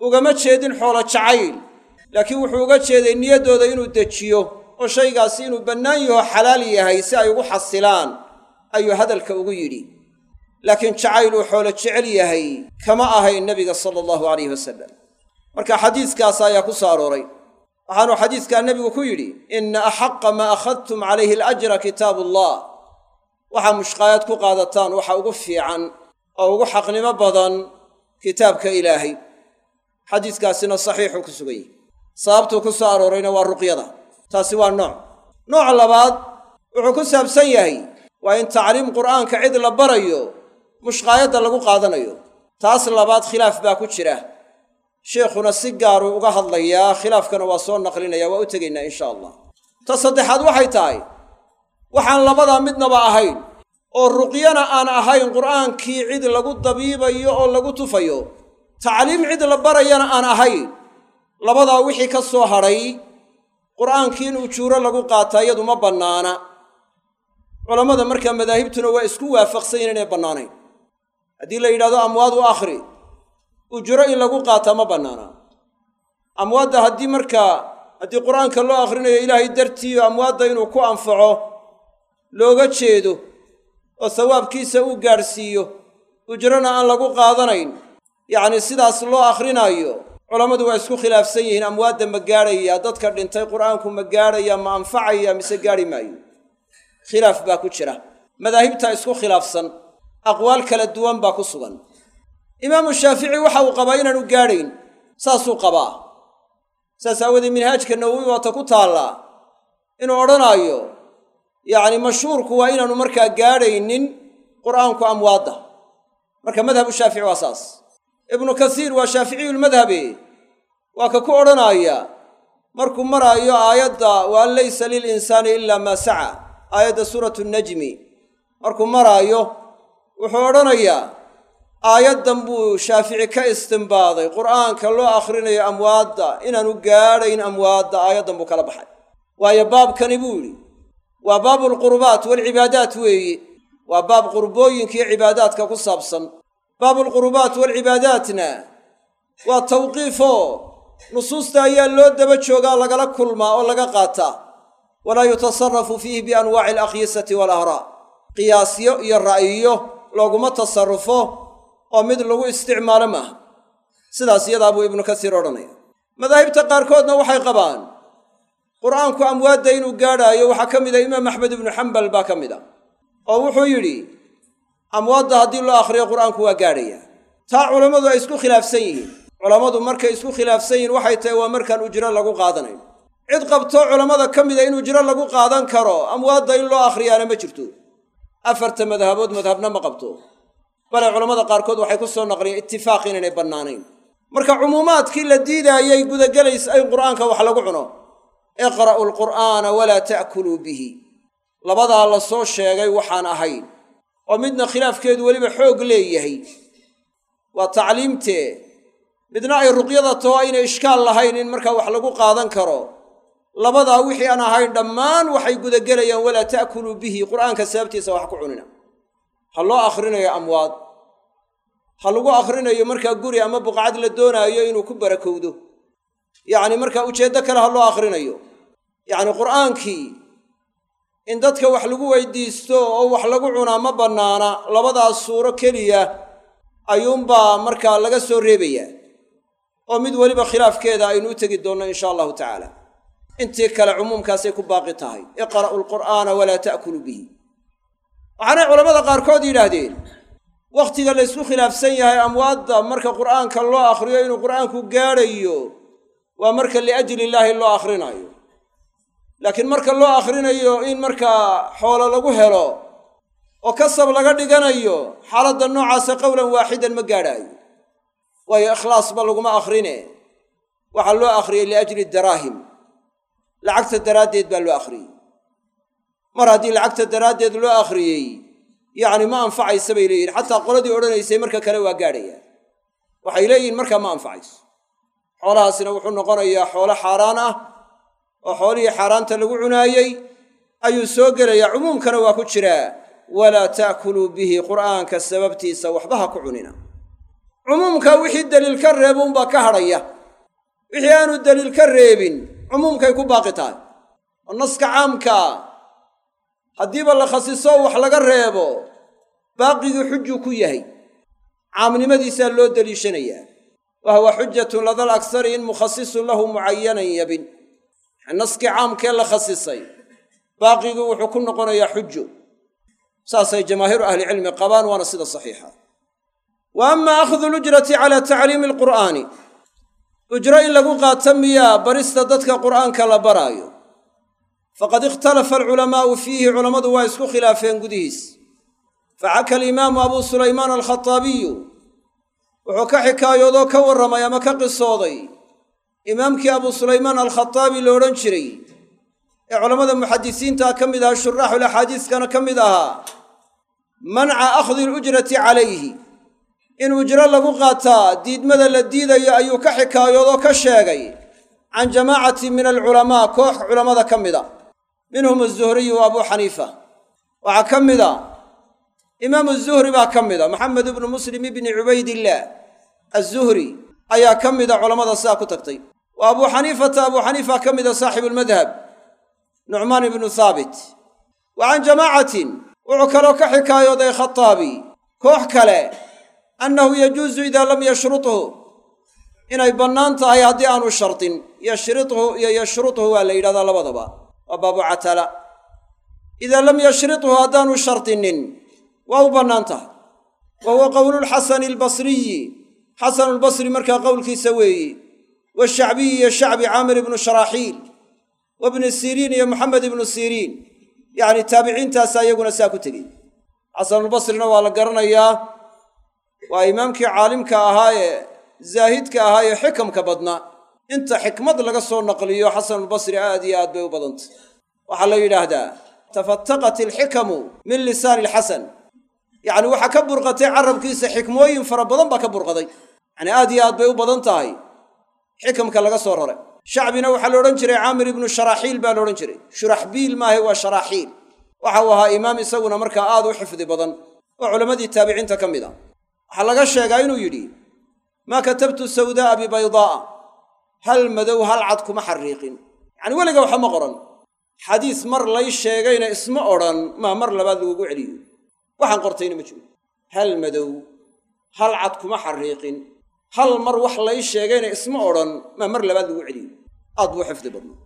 ugama jeedin xoolo jacayl. Laakiin wuxuu uga jeeday niyaddooda inuu dejiyo oo shaygaasi inuu bannaan yaho xalaal yahay si ay ugu xasilaan ayuu hadalka ugu yidhi. Laakiin jacayl uu xoolo jecel yahay kama ahayn nebiga sala allahu alayh wasalam marka xadiiskaas ayaa ku soo arooray waxaanuu xadiiskaa nebigu ku yidhi inna axaqa maa akhadtum calayhi alajra kitaabu allah waxaa mushqaayaad ku qaadataan waxa ugu fiican oo ugu xaqnimo badan kitaabka ilaahay. Xadiiskaasina saxiixuu ku sugan yahy sababtuu ku soo aroorayna waa ruqyada. Taasi waa nooc. Nooc labaad wuxuu ku saabsan yahay waa in tacliim qur'aanka cid la barayo mushqaayadda lagu qaadanayo. Taas labaad khilaaf baa ku jira sheikhuna si gaaruu uga hadlayaa khilaafkana waa soo naqlinaya waa u tegaynaa insha allah. Ta saddexaad waxay tahay waxaan labadaa midnaba ahayn oo ruqyana aan ahayn qur'aankii cid lagu dabiibayo oo lagu tufayo tacliim cid la barayana aan ahayn. Labadaa wixii ka soo hadhay qur'aankii in ujuuro lagu qaataa iyadu ma bannaana. Culammada markaa madaahibtuna waa isku waafaqsan yihiin inay bannaanayn. Haddii la yidhahdo amwaad u akhri ujuro in lagu qaataa ma bannaana. Amwaadda haddii markaa haddii qur'aanka loo akhrinayo ilaahay dartiiyo amwaadda inuu ku anfaco looga jeedo oo sawaabkiisa uu gaadhsiiyo ujrona aan lagu qaadanayn yacni sidaas loo akhrinayo culammadu waa isku khilaafsan yihiin amwaadda ma gaadhaya dadka dhintay qur'aanku ma gaadhaya ma anfacaya mise gaadhi maayo. Khilaaf baa ku jira. Madaahibtaa isku khilaafsan aqwaal kala duwan baa ku sugan imaamu shaafici waxa uu qabaa inaanu gaadhayn. Saasuu qabaa. Saas aawoodee minhaajka nawowi waata ku taallaa inuu odhanaayo yacni mashhuurku waa inaanu markaa gaadhaynin qur'aanku amwaadda marka madhabu shaafici waa saas. Ibnu kasiir waa shaaficiyulmadhabe waa ka ku odhanaaya markuu maraayo aayadda wa an laysa lilinsaani ilaa maa saca aayadda suuratu najmi. Markuu maraayo wuxuu odhanayaa aayaddan buu shaafici ka istimbaaday qur'aanka loo akhrinayo amwaadda inaanu gaadhayn amwaadda aayaddan buu kala baxay. Waayo baabkani buu yidhi waa baabulqurbaat waalcibaadaat weeye waa baab qurbooyinkiiyo cibaadaadka ku saabsan. Baabulqurubaat waalcibaadaatna waa tawqiifoo nusuusta ayaa loo daba joogaa lagala kulmaa oo laga qaataa. Walaa yutasarafu fiihi bianwaaci alaqyisati waalahraa qiyaasyo iyo ra'yiyo looguma tasarrufo oo mid lagu isticmaalo maaha sidaas iyadaa buu ibnu kasiir odhanaya madaahibta qaarkoodna waxay qabaan qur'aanku amwaadda inuu gaadhaayo waxaa ka mida imaam axmed ibnu xambal baa ka mid a oo wuxuu yidhi amwaadda haddii loo akhriyo qur'aanku waa gaadhaya. Taa culammadu ay isku khilaafsan yihiin. Culammadu markay isku khilaafsan yihiin waxay tahay waa markaan ujro lagu qaadanayn. Cid qabtoo culammada ka mida in ujro lagu qaadan karo amwaadda in loo akhriyaana ma jirto. Afarta madhabood madhabna ma qabto bale culammada qaarkood waxay ku soo naqliyeen itifaaq inaynay bannaanayn. Marka cumuumaadkii la diidaayay gudagelaysa in qur'aanka wax lagu cuno. Iqra'u alqur'aana walaa ta'kuluu bihi. Labadaa la soo sheegay waxaan ahayn. Oo midna khilaafkeedu weliba xoog leeyahay. Waa tacliimtee. Midna ay ruqyada taho aynay ishkaal lahayn in markaa wax lagu qaadan karo. Labadaa wixii aan ahayn dhammaan waxay gudagelayaan walaa ta'kuluu bihi. Qur'aanka sababtiisa wax ku cunina ha loo akhrinayo amwaad. Ha lagu akhrinayo markaa guri ama buqcad la doonaayo inuu ku barakowdo. Yacni markaa ujeeddo kale ha loo akhrinayo. Yacni qur'aankii in dadka wax lagu weydiisto oo wax lagu cunaa ma bannaana labadaas suuro keliya ayuunbaa markaa laga soo reebayaa oo mid weliba khilaafkeeda aynu u tegi doonno insha allahu tacaala. Intii kale cumuumkaasay ku baaqi tahay. Iqra'u alqur'aana walaa ta'kuluu bihi waxaanay culammada qaarkood yidhaahdeen wakhtiga la ysku khilaafsan yahay amwaadda marka qur'aanka loo akhriyo inuu qur'aanku gaadhayo waa marka liajli illaahi loo akhrinayo. Laakiin marka loo akhrinayo in markaa xoolo lagu helo oo kasab laga dhiganayo xaaladda noocaasa qowlan waaxidan ma gaadhaayo. Waayo ikhlaasba laguma akhrine. Waxaa loo akhriyey liajli daraahim. Lacagta daraaddeed baa loo akhriyey mar haddii lacagta daraaddeed loo akhriyey yacni ma anfacaysa bay leeyihiin xataa qoladii odhanaysay marka kale waa gaadhaya. Waxay leeyihiin markaa ma anfacayso. Xoolahaasina wuxuu noqonayaa xoolo xaaraan ah oo xoolihii xaaraanta lagu cunaayey ayuu soo gelayaa. Cumuumkana waa ku jiraa walaa ta'kuluu bihi qur'aanka sababtiisa waxba ha ku cunina. Cumuumka wixii deliil ka reebuunbaa ka hadhaya. Wixii aanu deliil ka reebin cumuumkay ku baaqi tahay. Oo naska caamkaa haddiiba la khasiso wax laga reebo baaqigii xujuu ku yahay. Caamnimadiisaa loo deliishanayaa wa huwa xujatun ladal aksari in mukhasisun lahu mucayanan yabin. Naskii caamkee la khasisay baaqigii wuxuu ku noqonayaa xujo saasay jamaahiiru ahlicilmi qabaan waana sida saxiixa. Wa ama akhdu lujrati cala tacliimi alqur'aani ujro in lagu qaato miyaa barista dadka qur'aanka la baraayo faqad ikhtalafa alculamaa'u fiihi culammadu waa isku khilaafeen gudihiis faxaka alimaamu abuu sulaymaan alkhataabiyu wuxuu ka xikaayoodoo ka warramay ama ka qisooday imaamkii abuu sulaymaan alkhataabi lo odhan jiray ee culammada muxadisiintaa ka mid ahaa shuraaxul axaadiiskana ka mid ahaa manca akhdi alujrati calayhi in ujro lagu qaataa diidmada la diidayo ayuu ka xikaayoodoo ka sheegay can jamaacatin min alculamaa koox culammada ka mida minhum azuhriyu wa abuu xaniifa waxaa ka mida imaamu zuhri baa ka mida maxamed ibnu muslim ibni cubaydillaah azuhri ayaa ka mida culammada sidaa ku tagtay. Wa abuu xaniifata abuu xaniifa ka mida saaxibuulmadhab nucmaan ibnu haabit wa can jamaacatin wuxuu kaloo ka xikaayooday khataabi koox kale annahu yajuusu idaa lam yashruthu inay bannaan tahay haddii aanu shartin yashrithu iyo yashruthu waa la yidhahdaa labadaba waa baabu catala. Idaa lam yashrithu haddaanu shartinin waa u bannaan tahay. Wa huwa qowlulxasani albasriyi xasanulbasri markaa qowlkiisa weeyi washacbiyi iyo shacbi caamir ibnu sharaaxiil wa bni siriin iyo moxamed ibnu siriin. Yacni taabiciintaasa iyaguna saa ku tegey. Xasanulbasrina waa la garanayaa waa imaamkii caalimka ahaa ee zaahidka ahaa ee xikamka badnaa inta xikmad laga soo naqliyo xasanulbasri aad iyo aad bay u badantay waxaa la yidhaahdaa tafataqat alxikamu min lisaani alxasan. Yacni waxaa ka burqatay carabkiisa xikmooyin fara badan baa ka burqaday yacni aad iyo aad bay u badan tahay xikamka laga soo raray shacbina waxaa la odhan jiray caamir ibnu sharaaxiil baa la odhan jiray. Shuraxbiil maahe waa sharaaxiil waxa uu ahaa imaam isaguna markaa aad u xifdi badan oo culammadii taabiciinta ka mid a. Waxaa laga sheegaa inuu yidhi maa katabtu sawdaa'a bibaydaa'a hal madow hal cad kuma xarriiqin yacni weliga waxa ma qoran. Xadiis mar lay sheegayna isma odhan maa mar labaad lagugu celiyo. Waxaan qortayna ma jiro. Hal madow hal cad kuma xarriiqin hal mar wax lay sheegayna isma odhan maa mar labaad lagu celiyo. Aad buu xifdi badnaa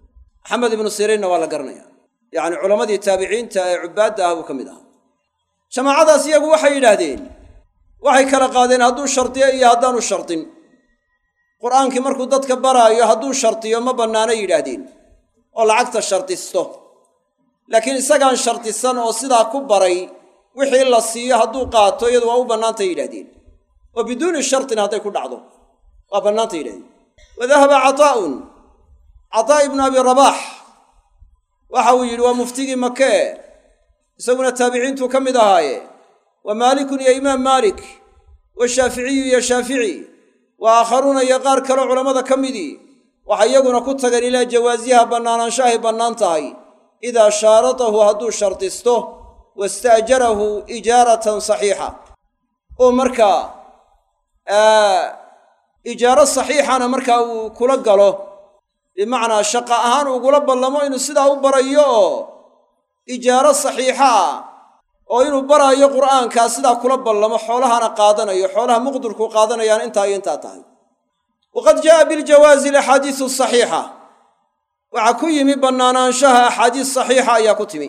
maxamed ibnu siriinna waa la garanayaa. Yacni culammadii taabiciinta ee cubbaadda ah buu ka mid ahaa. Jamaacadaas iyagu waxay yidhaahdeen waxay kala qaadeen hadduu shardiyo iyo haddaanu shardin qur'aankii markuu dadka baraayo hadduu shardiyo ma bannaanay yidhaahdeen. Oo lacagta shardisto laakiin isagaan shardisan oo sidaa ku baray wixii la siiyo hadduu qaato iyadu waa u bannaantay yidhahdeen oo biduuni shartin hadday ku dhacdo waa bannaantay yidhahdeen wa dahaba cataa'un cataa' ibnu abi rabaax. Waxa uu yidhi waa muftigii makee isaguna taabiciintuu ka mid ahaaye. Wa maalikun iyo imaam maalik washaaficiyu iyo shaafici wa aakharuuna iyo qaar kaleo culammada ka midii waxay iyaguna ku tageen ilaa jawaasiyaha bannaanaanshahay bannaan tahay. Idaa shaaratahu hadduu shardisto wasta'jarahu ijaaratan saxiixa. Oo markaa ijaaro saxiixana markaa uu kula galo bimacnaa shaqa ahaan ugula ballamo inuu sidaa u barayo oo ijaaro saxiixa. ah oo inuu baraayo qur'aankaa sidaa kula ballamo xoolahana qaadanayo xoolaha muqdirku qaadanayaan intaa iyo intaa tahay. Waqad jaa'a biljawaazi alaxaadiisu saxiixa waxaa ku yimi bannaanaanshaha axaadiis saxiixa ayaa ku timi.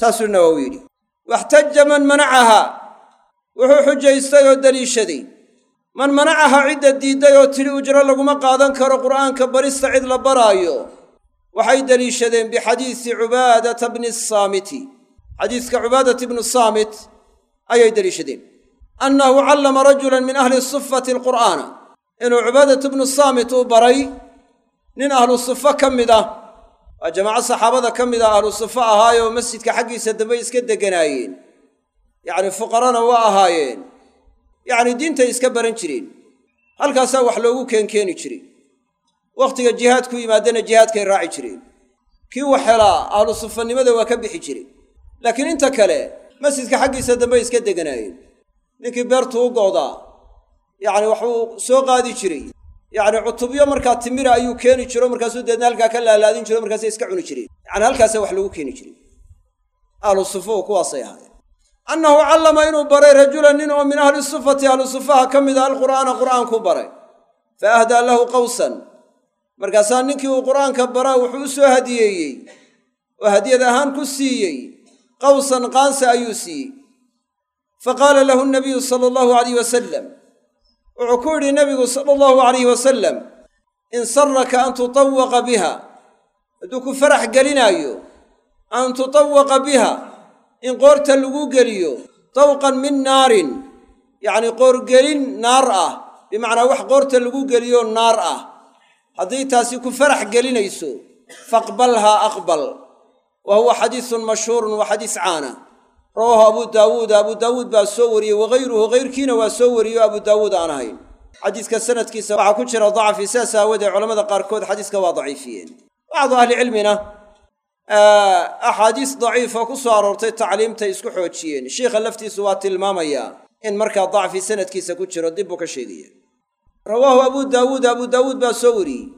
Saasuu nawowi yidhi. Waxtaja man manacaha wuxuu xujaystay oo deliishaday man manacaha cidda diidday oo tidhi ujro laguma qaadan karo qur'aanka barista cid la baraayo. Waxay deliishadeen bixadiisi cubaadata bni saamiti xadiiska cubaadat ibnu saamit ayay deliishadeen. Annahu callama rajulan min ahli sufati alqur'aana. Inuu cubaadat ibnu saamit uu baray nin ahlu sufo ka mid ah waa jamaaco saxaabada ka mid ah ahlu sufo ahaayoo masjidka xaggiisa dambe iska degganaayeen yacni fuqarana waa ahaayeen. Yacni diintay iska baran jireen. Halkaasaa wax loogu keenkeeni jiray. Wakhtiga jihaadku yimaadana jihaadkay raaci jireen. Kii wax helaa ahlu sufanimada waa ka bixi jiray laakiin inta kale masjidka xaggiisa dambe iska degganaayeen ninkii beertu u go'daa yacni waxbuu soo qaadi jiray. Yacni cutubyo markaa timira ayuu keeni jiro markaasuu deedna halkaa ka laalaadin jiro markaasay iska cuni jireen yacni halkaasa wax lagu keeni jiray. Ahlu sufuhu kuwaasay ahaayeen. Annahu callama inuu baray rajulan nin oo min ahli sufati ahlu sufaha ka mid a alqur'aana qur'aanku baray. Fa ahdaa lahu qawsan. Markaasaa ninkii uu qur'aanka baraa wuxuu u soo hadiyeeyey. Oo hadiyad ahaan ku siiyey qawsan qaansa ayuu siiyey. Fa qaala lahu nabiyu sala allahu alayh wasalam wuxuu ku yidhi nabigu sala allahu alayh wasalam in saraka an tutawaqa biha. Hadduu ku farax gelinaayo an tutawaqa biha in qoorta lagu geliyo tawqan min naarin yacnii qoorgelin naar ah bimacnaa wax qoorta lagu geliyo naar ah. Haddii taasi ku farax gelinayso faqbalhaa aqbal wa huwa xadiisun mashhuurun wa xadiis caana rawaahu abu daawuuda abu daawuud baa soo wariyey wagayruhu hayrkiina waa soo wariyo abu daawuud aan ahayn xadiiska sanadkiisa waxaa ku jira dacfi sidaas aawoodee culamada qaarkood xadiiska waa daciifiyeen bacdu ahlicilmina axaadiis daciifa ku soo aroortay tacliimtay isku xoojiyeen sheikha laftiisu waa tilmaamayaa in markaa dacfi sanadkiisa ku jiro dib buu ka sheegaya rawaahu abu daawuud abu daawuud baa soo wariyey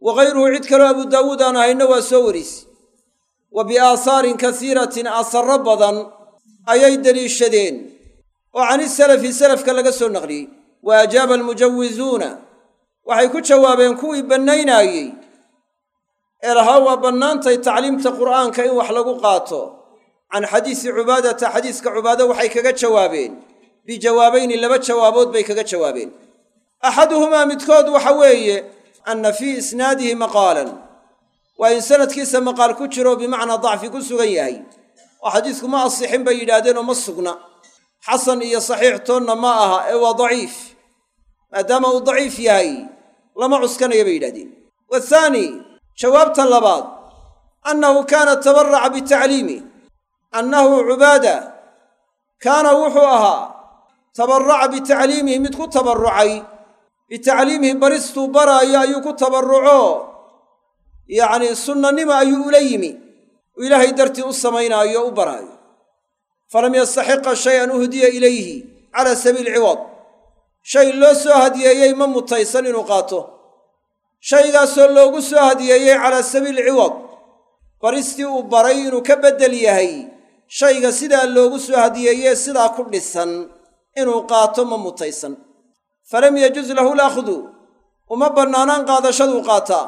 wa gayruhu cid kaloo abu daawuud aan ahayna waa soo warisi wa biaasaarin kasiiratin asarro badan ayay deliishadeen. Oo cani salafi salafka laga soo naqliyey wa ajaaba almujawizuuna waxay ku jawaabeen kuwii bannaynaayey ee lahaa waa bannaantay tacliimta qur'aanka in wax lagu qaato. Can xadiisi cubaadata xadiiska cubaado waxay kaga jawaabeen bijawaabayni laba jawaabood bay kaga jawaabeen. Axaduhumaa midkood waxa weeye anna fii isnaadihi maqaalan waa in sanadkiisa maqaal ku jiro bimacnaa dacfi ku sugan yahay. Oo xadiisku ma asixin bay yidhaahdeen oo ma sugna. Xasan iyo saxiix toonna ma aha ee waa daciif. Maadaama uu daciif yahay lama cuskanaya bay yidhahdeen wathaani jawaabta labaad annahu kaana tabaraca bitacliimi. Annahu cubaada kaana wuxuu ahaa tabaraca bitacliimihi mid ku tabarrucay. Bitacliimihi baristuu baraayo ayuu ku tabarruco yacnii sunnanimo ayuu ula yimi. Uu ilaahay dartii u samaynaayo u baraayo. Falam yastaxiqa shay-an uhdiya ilayhi calaa sabiili ciwad shay loo soo hadiyeeyey ma mutaysan inuu qaato. Shaygaasoo loogu soo hadiyeeyey calaa sabiili ciwad baristii uu baray inuu ka beddel yahay. Shayga sidaa loogu soo hadiyeeyee sidaa ku dhisan inuu qaato ma mutaysan. Falam yajuz lahu lakhdu uma bannaanaan qaadashaduu qaataa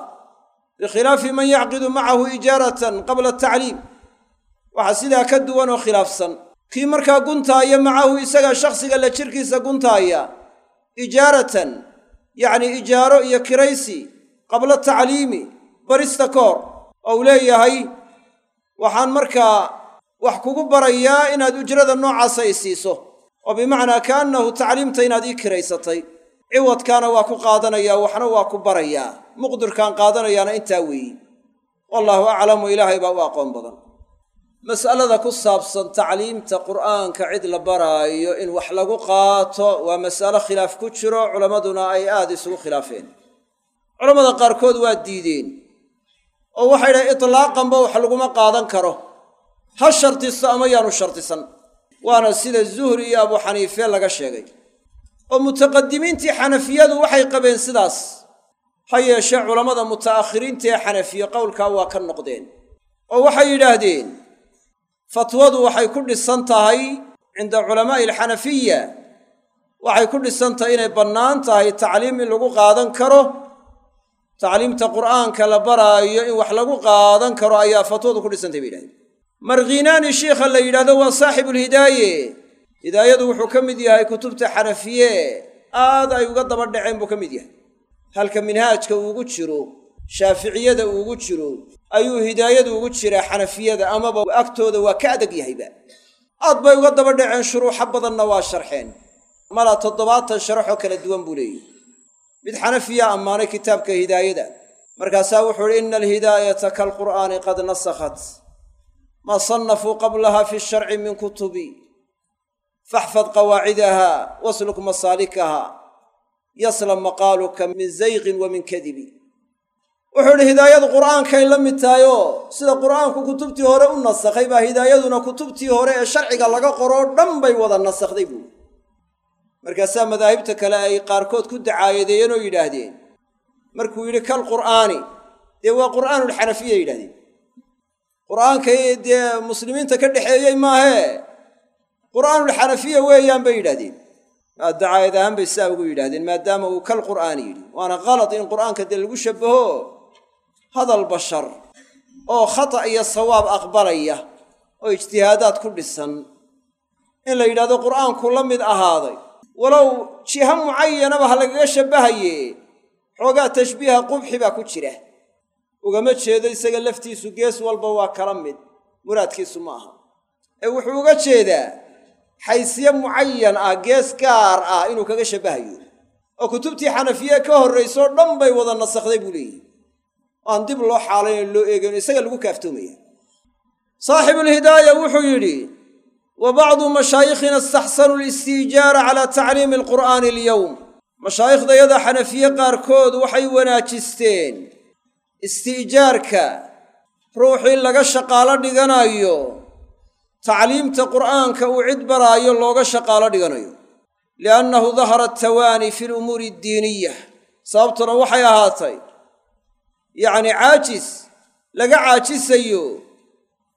bikhilaafi man yacqidu macahu ijaaratan qabla atacliim waxaa sidaa ka duwan oo khilaafsan. Kii markaa guntaaya macahu isaga shakhsiga la jirkiisa guntaaya ijaaratan yacnii ijaaro iyo kiraysi qabla tacliimi barista koor oo uu leeyahay waxaan markaa wax kugu barayaa inaad ujrada noocaasa i siiso. Oo bimacnaa kaannahu tacliimta inaad ii kiraysatay. Ciwadkaana waa ku qaadanayaa waxna waa ku barayaa muqdirkaan qaadanayaana intaa weeyi. Wallaahu aclamu ilaahay baa u aqoon badan. Mas'alada ku saabsan tacliimta qur'aanka cid la baraayo in wax lagu qaato waa mas'alo khilaaf ku jiro culammaduna ay aad isugu khilaafeen. Culammada qaarkood waa diideen oo waxay dhahay itlaaqanba wax laguma qaadan karo. Ha shartisto ama yaanu shartisan. Waana sida zuhri iyo abu xaniife laga sheegay. Oo mutaqadimiintii xanafiyadu waxay qabeen sidaas ha yeeshee culammada muta'akhiriinta ee xanafiye qowlkaa waa ka noqdeen. Oo waxay yidhaahdeen fatwadu waxay ku dhisan tahay cinda culamaa'i alxanafiya. Waxay ku dhisan tahay inay bannaan tahay tacliim in lagu qaadan karo. Tacliimta qur'aanka la baraayo in wax lagu qaadan karo ayaa fatwadu ku dhisantahy bay yidhahdeen markhinaani shiikha la yidhahdo waa saaxibuulhidaaye hidaayadu wuxuu ka mid yahay kutubta xanafiye. Aad ay uga daba dhaceen buu ka mid yahay halka minhaajka uugu jiro shaaficiyada uugu jiro ayuu hidaayadu ugu jiraa xanafiyada amaba agtooda waa ka adag yahayba. Aad bay uga daba dhaceen shuruuxo badanna waa sharxeen. Mala toddobaatan sharaxoo kala duwan buu leeyahy mid xanafiya ammaanay kitaabka hidaayada. Markaasaa wuxuu uhi ina alhidaayata kaalqur'aani qad nasakhat. Maa sannafuu qablaha fi sharci min kutubi. Faxfad qawaacidaha wasluk masaalikaha yaslam maqaaluka min zayqin wa min kadibi. Wuxuu idhi hidaayadu qur'aankay la mid tahayoo sida qur'aanku kutubtii hore u nasakhay baa hidaayaduna kutubtii hore ee sharciga laga qoroo dhan bay wada nasakhday buuri markaasaa madaahibta kale ay qaarkood ku dacaayadeeyeen oo yidhaahdeen. Markuu yidhi kal qur'aani dee waa qur'aanulxanafiya yidhahdeen qur'aanka dee muslimiinta ka dhexeeyey maahee qur'aanulxanafiya weeyaan bay yidhahdeen dacaayad ahaan bay sidaa ugu yidhahdeen maadaama uu kal qur'aani yidhi waana kalad in qur'aanka dee lagu shabbaho hadal bashar oo khata' iyo sawaab aqbalaya oo ijtihaadaad ku dhisan in la yidhahdo qur'aanku la mid ahaaday walow jiha mucayanaba ha lagaga shabbahaye xoogaa tashbiiha qubxi baa ku jira ugama jeedo isaga laftiisu gees walba waa kala mid muraadkiisu ma aha ee wuxuu uga jeedaa xaysiye mucayan ah gees gaar ah inuu kaga shabbahayo oo kutubtii xanafiye ka horraysoo dhan bay wada nasakhday buu leeyihi aan dib loo xaalayno loo eegayn isaga lagu kaaftoomaya. Saaxibulhidaaya wuxuu yidhi wa bacdu mashaayikhina istaxsanu listiijaara calaa tacliimi alqur'aani alyowm mashaayikhdayada xanafiye qaarkood waxay wanaajisteen istiijaarka ruuxii laga shaqaalo dhiganayo tacliimta qur'aanka uu cid baraayo looga shaqaalo dhiganayo. Liannahu dahara atawaani fi lumuuri addiiniya sababtuna waxay ahaatay yacni caajis laga caajisayo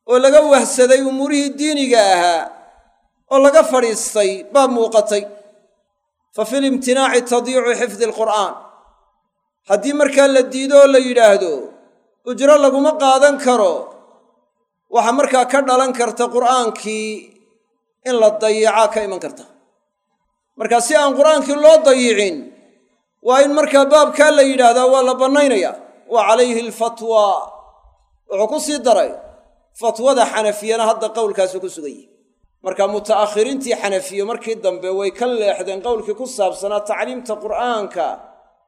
oo laga wahsaday umuurihii diiniga ahaa oo laga fadhiistay baa muuqatay. Fa fi limtinaaci tadiicu xifdi alqur'aan. Haddii markaa la diido oo la yidhaahdo ujro laguma qaadan karo waxaa markaa ka dhalan karta qur'aankii in la dayacaa ka iman karta. Markaa si aan qur'aankii loo dayicin waa in markaa baabkaa la yidhaahdaa waa la bannaynaya. Wa calayhi alfatwa. Wuxuu ku sii daray fatwada xanafiyana hadda qowlkaasu ku sugan yihi marka muta'akhiriintii xanafiye markii dambe way ka leexdeen qowlkii ku saabsanaa tacliimta qur'aanka.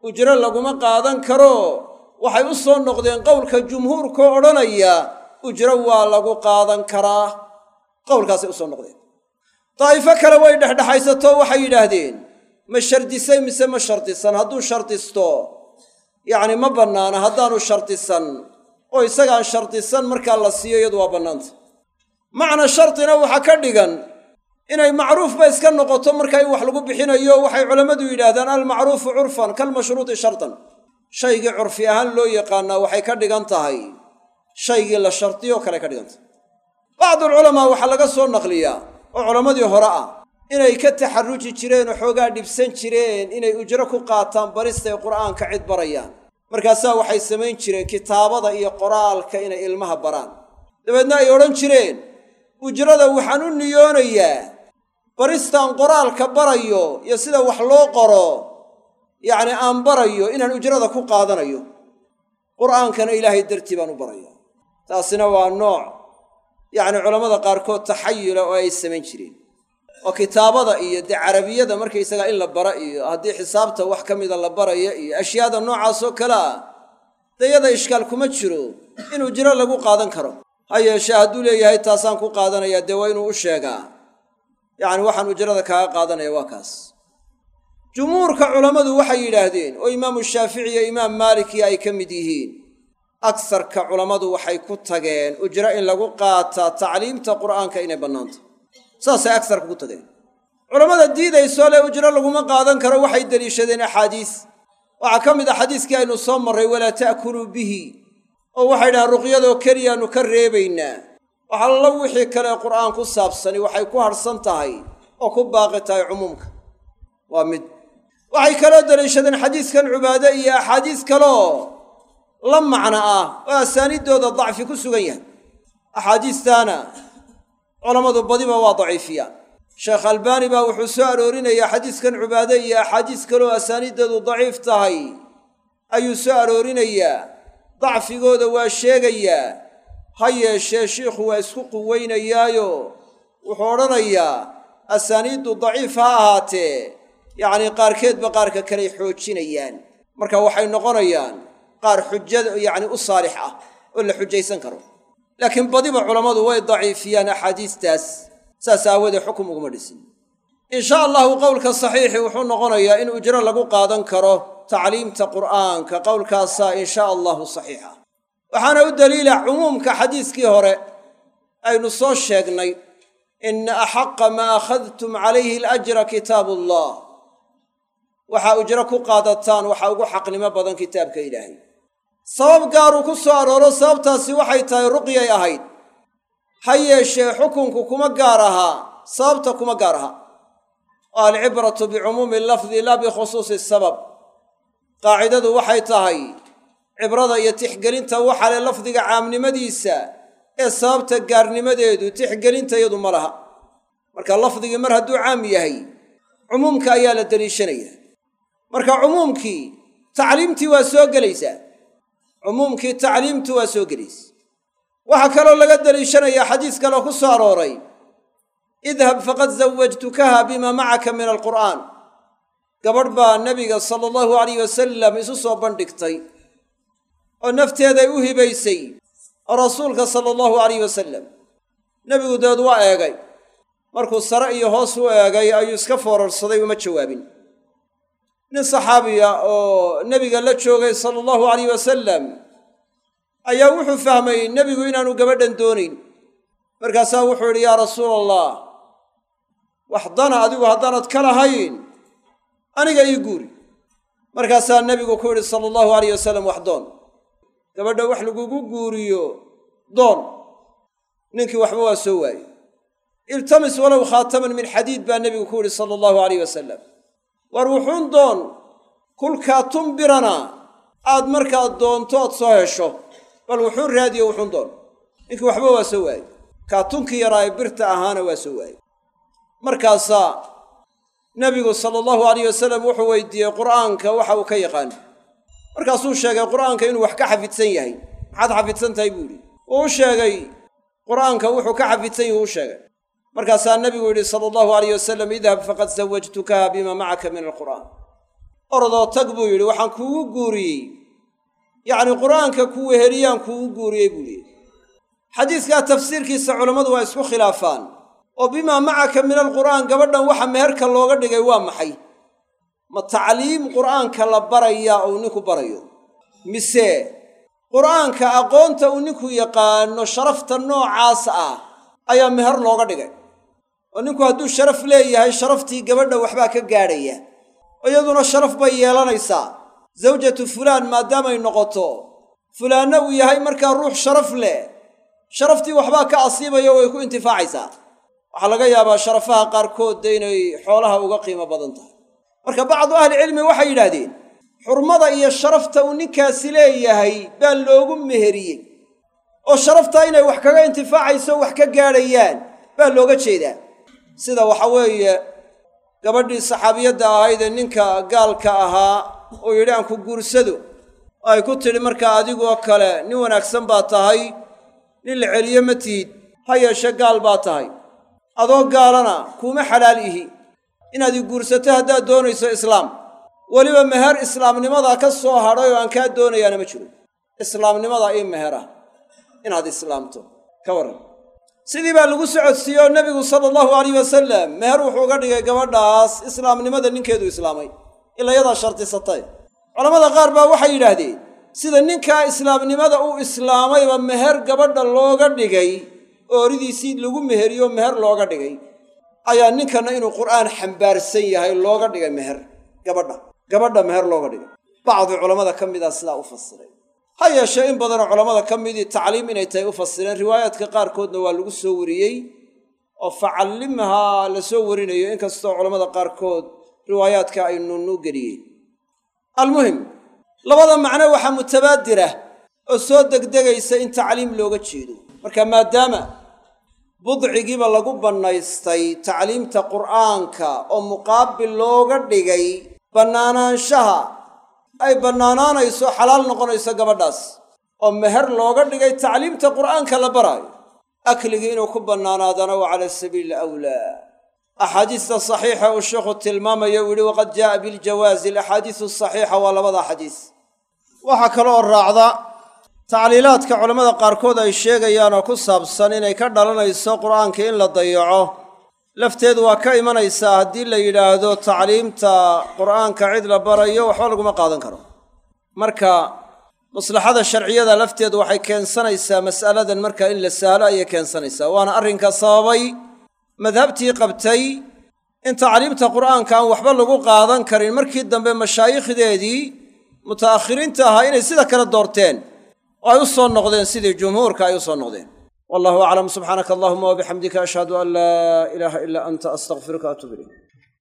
Ujro laguma qaadan karo. Waxay u soo noqdeen qowlka jumhuurkoo odhanaya ujro waa lagu qaadan karaa. Qowlkaasay u soo noqdeen. Daa'ifo kale way dhexdhexaysato waxay yidhaahdeen ma shardisay mise ma shardisan? Hadduu shardisto yacni ma bannaana haddaanu shardisan oo isagaan shardisan markaa la siiyo iyadu waa bannaanta. Macna shardina waxaa ka dhigan inay macruufba iska noqoto marka in wax lagu bixinayo waxay culammadu yidhaahdaan almacruufu curfan kalmashruuti shardan shaygii curfi ahaan loo yaqaanaa waxay ka dhigan tahay shaygii la shardiyo kale ka dhigan tahay bacdulculamaa waxaa laga soo naqliyaa oo culammadii hore ah inay ka taxarruji jireen oo xoogaa dhibsan jireen inay ujro ku qaataan baristay qur'aanka cid barayaan. Markaasaa waxay samayn jireen kitaabada iyo qoraalka inay ilmaha baraan. Dabeedna ay odhan jireen ujrada waxaan u niyoonayaa baristaan qoraalka barayo iyo sida wax loo qoro yacni aan barayo inaan ujrada ku qaadanayo. Qur'aankana ilaahay dartii baan u baraya taasina waa nooc yacni culammada qaarkood taxayula oo ay samayn jireen. Oo kitaabada iyo dee carabiyada markaysagaa in la bara iyo haddii xisaabta wax ka mida la baraya iyo ashyaada noocaasoo kale ah dee yada ishkaal kuma jiro in ujro lagu qaadan karo. Ha yeeshee hadduu leeyahay taasaan ku qaadanayaa dee waa inuu u sheegaa. Yacni waxaan ujrada kaaga qaadanaya waa kaas. Jumhuurka culammadu waxay yidhaahdeen oo imaamu shaafici iyo imaam maaliki ay ka mid yihiin agsarka culammadu waxay ku tageen ujro in lagu qaataa tacliimta qur'aanka inay bannaanta saasay agsarka ku tageen. Culammada diidaysoo le ujro laguma qaadan karo waxay deliishadeen axaadiis. Waxaa ka mid ah xadiiskii aynu soo marray walaa ta'kuluu bihi oo waxay dhahaan ruqyadoo keliyaannu ka reebaynaa. Waxallo wixii kale qur'aan ku saabsani waxay ku hadhsan tahay oo ku baaqi tahay cumuumka. Waa mid. Waxay kaloo deliishadeen xadiiskan cubaade iyo axaadiis kaloo la macno ah oo asaaniiddooda dacfi ku sugan yahay. Axaadiistaana culammadu badiba waa daciifiyaan sheekh albaani baa wuxuu soo aroorinayaa xadiiskan cubaade iyo axaadiis kaloo asaaniiddeedu daciif tahay. Ayuu soo aroorinayaa dacfigooda waa sheegayaa ha yeeshee shiikhu waa isku quweynayaayo. Wuxuu odhanayaa asaaniiddu daciif ha ahaatee yacnii qaarkeedba qaarka kaley xoojinayaan. Marka waxay noqonayaan qaar xujada yacni u saalix ah oo la xujaysan karo. Laakiin badiba culammadu way daciifiyaan axaadiistaas saas aawadee xukum uguma dhisin. In sha allahu qowlka saxiixi wuxuu noqonayaa in ujro lagu qaadan karo tacliimta qur'aanka qowlkaasaa in sha allahu saxiixa. Waxaana u daliila cumuumka xadiiskii hore aynu soo sheegnay ina axaqa maa akhadtum calayhi alajra kitaabu allah waxaa ujro ku qaadataan waxaa ugu xaqnimo badan kitaabka ilaahay sabab gaaruu ku soo arooro sababtaasi waxay tahay ruqyay ahayd. Ha yeeshee xukunku kuma gaar ahaa sababta kuma gaar aha. Oo alcibratu bicumuumi lafdi laa bikhusuusi sabab. Qaacidadu waxay tahay cibrada iyo tixgelinta waxa le lafdiga caamnimadiisa ee sababta gaarnimadeedu tixgelinta iyadu ma laha. Marka lafdigii mar hadduu caam yahay cumuumka ayaa la deliishanaya. Marka cumuumkii tacliimtii waa soo gelaysaa cumuumkii tacliimtu waa soo gelaysa waxaa kaloo laga deliishanayaa xadiis kaloo ku soo arooray. Idhab faqad zawajtukaha bimaa macaka min alqur'aan. Gabadh baa nebiga sala allahu alayh wasalam isu soo bandhigtay oo nafteeday u hibaysay rasuulka sala allahu alayh wasalam nebigu dabeed waa eegay. Markuu sare iyo hoos u eegay ayuu iska foorarsaday uma jawaabin nin saxaabiya oo nebiga la joogay sala allahu alayh wasalam ayaa wuxuu fahmay nebigu inaanu gabadhan doonayn. Markaasaa wuxuu yidhi yaa rasuula allah wax dana adigu haddaanad ka lahayn aniga ii guuri. Markaasaa nebigu ku yidhi sala allahu alayh wasalam wax doon. Gabadha wax lagugu guuriyo doon. Ninkii waxba waa soo waayey. Iltamis walow khaataman min xadiid baa nebigu ku yidhi sala allahu alayh wasalam war wuxuun doon kulkaa tumbirana aad markaad doonto ood soo hesho bal wuxuun raadiyo wuxuun doon. Ninkii waxba waa soo waayey. Kaatunkii yaraa ee birta ahaana waa soo waayey. Markaasaa nebigu sala allahu alayh wasalam wuxuu weydiiyey qur'aanka waxa uu ka yaqaan. Markaasuu sheegay qur'aanka inuu wax ka xafidsan yahay. Maxaad xafidsan tahay buu yidhi? Wuu u sheegay qur'aanka wuxuu ka xafidsan yahi u sheegay markaasaa nebigu yidhi sala allahu alayh wasalam idhab faqad zawajtukaha bimaa macaka min alqur'aan orodoo tag buu yidhi waxaan kuugu guuriyey. Yacnii qur'aanka ku weheliyaan kuugu guuriyey buu yidhi. Xadiiskaa tafsiirkiisa culammadu waa isku khilaafaan. Oo bimaa macaka min alqur'aan gabadhan waxa meherka looga dhigay waa maxay? Ma tacliim qur'aanka la barayaa uu ninku barayo? Mise qur'aanka aqoonta uu ninku yaqaano sharafta noocaas ah ayaa meher looga dhigay oo ninku hadduu sharaf leeyahay sharaftii gabadha waxbaa ka gaadhaya. Iyaduna sharaf bay yeelanaysaa. Zawjatu fulaan maadaamay noqoto fulaanna uu yahay markaa ruux sharaf leh. Sharaftii waxbaa ka asiibaya way ku intifaacaysaa. Waxaa laga yaabaa sharafaha qaarkood inay xoolaha uga qiimo badan tahay. Marka bacdu ahlicilmi waxay yidhaahdeen xurmada iyo sharafta uu ninkaasi leeyahay baa loogu meheriyey. Oo sharaftaa inay wax kaga intifaacayso wax ka gaadhayaan baa looga jeedaa sida waxa weeye gabadhii saxaabiyadda ahayd ee ninka gaalka ahaa uu yidhi aan ku guursado. Ay ku tidhi markaa adigoo kale nin wanaagsan baa tahay nin la celiye ma tihid ha yeeshe gaal baa tahay. Adoo gaalana kuuma xalaal ihi. Inaad i guursato haddaad doonayso islaam. Weliba meher islaamnimadaa ka soo hadhay oo aan kaa doonayaana ma jiro. Islaamnimadaa ii meher ah inaad islaamto. Ka warran sidii baa lagu socodsiiye oo nebigu sala allahu alayh wasalam meher wuxuu uga dhigay gabadhaas islaamnimada ninkeedu islaamay ilaa yadaa shartisatay. Culammada qaar baa waxay yidhaahdeen sida ninkaa islaamnimada uu islaamayba meher gabadha looga dhigay ooridiisii lagu meheriyo meher looga dhigay ayaa ninkanna inuu qur'aan xambaarsan yahay looga dhigay meher gabadha gabadha meher looga dhigay. Bacdi culammada ka midaa sidaa u fasiray ha yeeshee in badanoo culammada ka midii tacliim inay tahay u fasireen riwaayaadka qaarkoodna waa lagu soo wariyey oo facallimhaa la soo warinayo inkastoo culammada qaarkood riwaayaadka ay nunnuu geliyeen almuhim labada macno waxaa mutabaadirah oo soo degdegaysa in tacliim looga jeedo. Marka maadaama budcigiiba lagu bannaystay tacliimta qur'aanka oo muqaabil looga dhigay bannaanaanshaha ay bannaanaanayso xalaal noqonayso gabadhaas. Oo meher looga dhigay tacliimta qur'aanka la baraayo. Akligii inuu ku bannaanaadana waa cala sabiili awlaa axaadiista saxiixa uu sheikhu tilmaamaya uu yihi waqad jaa'a biljawaazi alaxaadiisu saxiixa waa labada xadiis. Waxaa kaloo raacda tacliilaadka culammada qaarkood ay sheegayaan oo ku saabsan inay ka dhalanayso qur'aanka in la dayaco lafteedu waa ka imanaysaa haddii la yidhaahdo tacliimta qur'aanka cid la barayo waxba laguma qaadan karo. Marka maslaxada sharciyada lafteedu waxay keensanaysaa mas'aladan marka in la sahlo ayay keensanaysaa. Waana arrinka sababay madhabtii qabtay in tacliimta qur'aanka aan waxba lagu qaadan karin. Markii dambe mashaayikhdeedii muta'akhiriinta ahaa inay sida kale doorteen oo ay u soo noqdeen sidii jumhuurka ay u soo noqdeen wallahu aclam subxaanaka allahuma wabixamdika ashhadu an laa ilaaha ilaa anta astaqfiruka atuub ilayk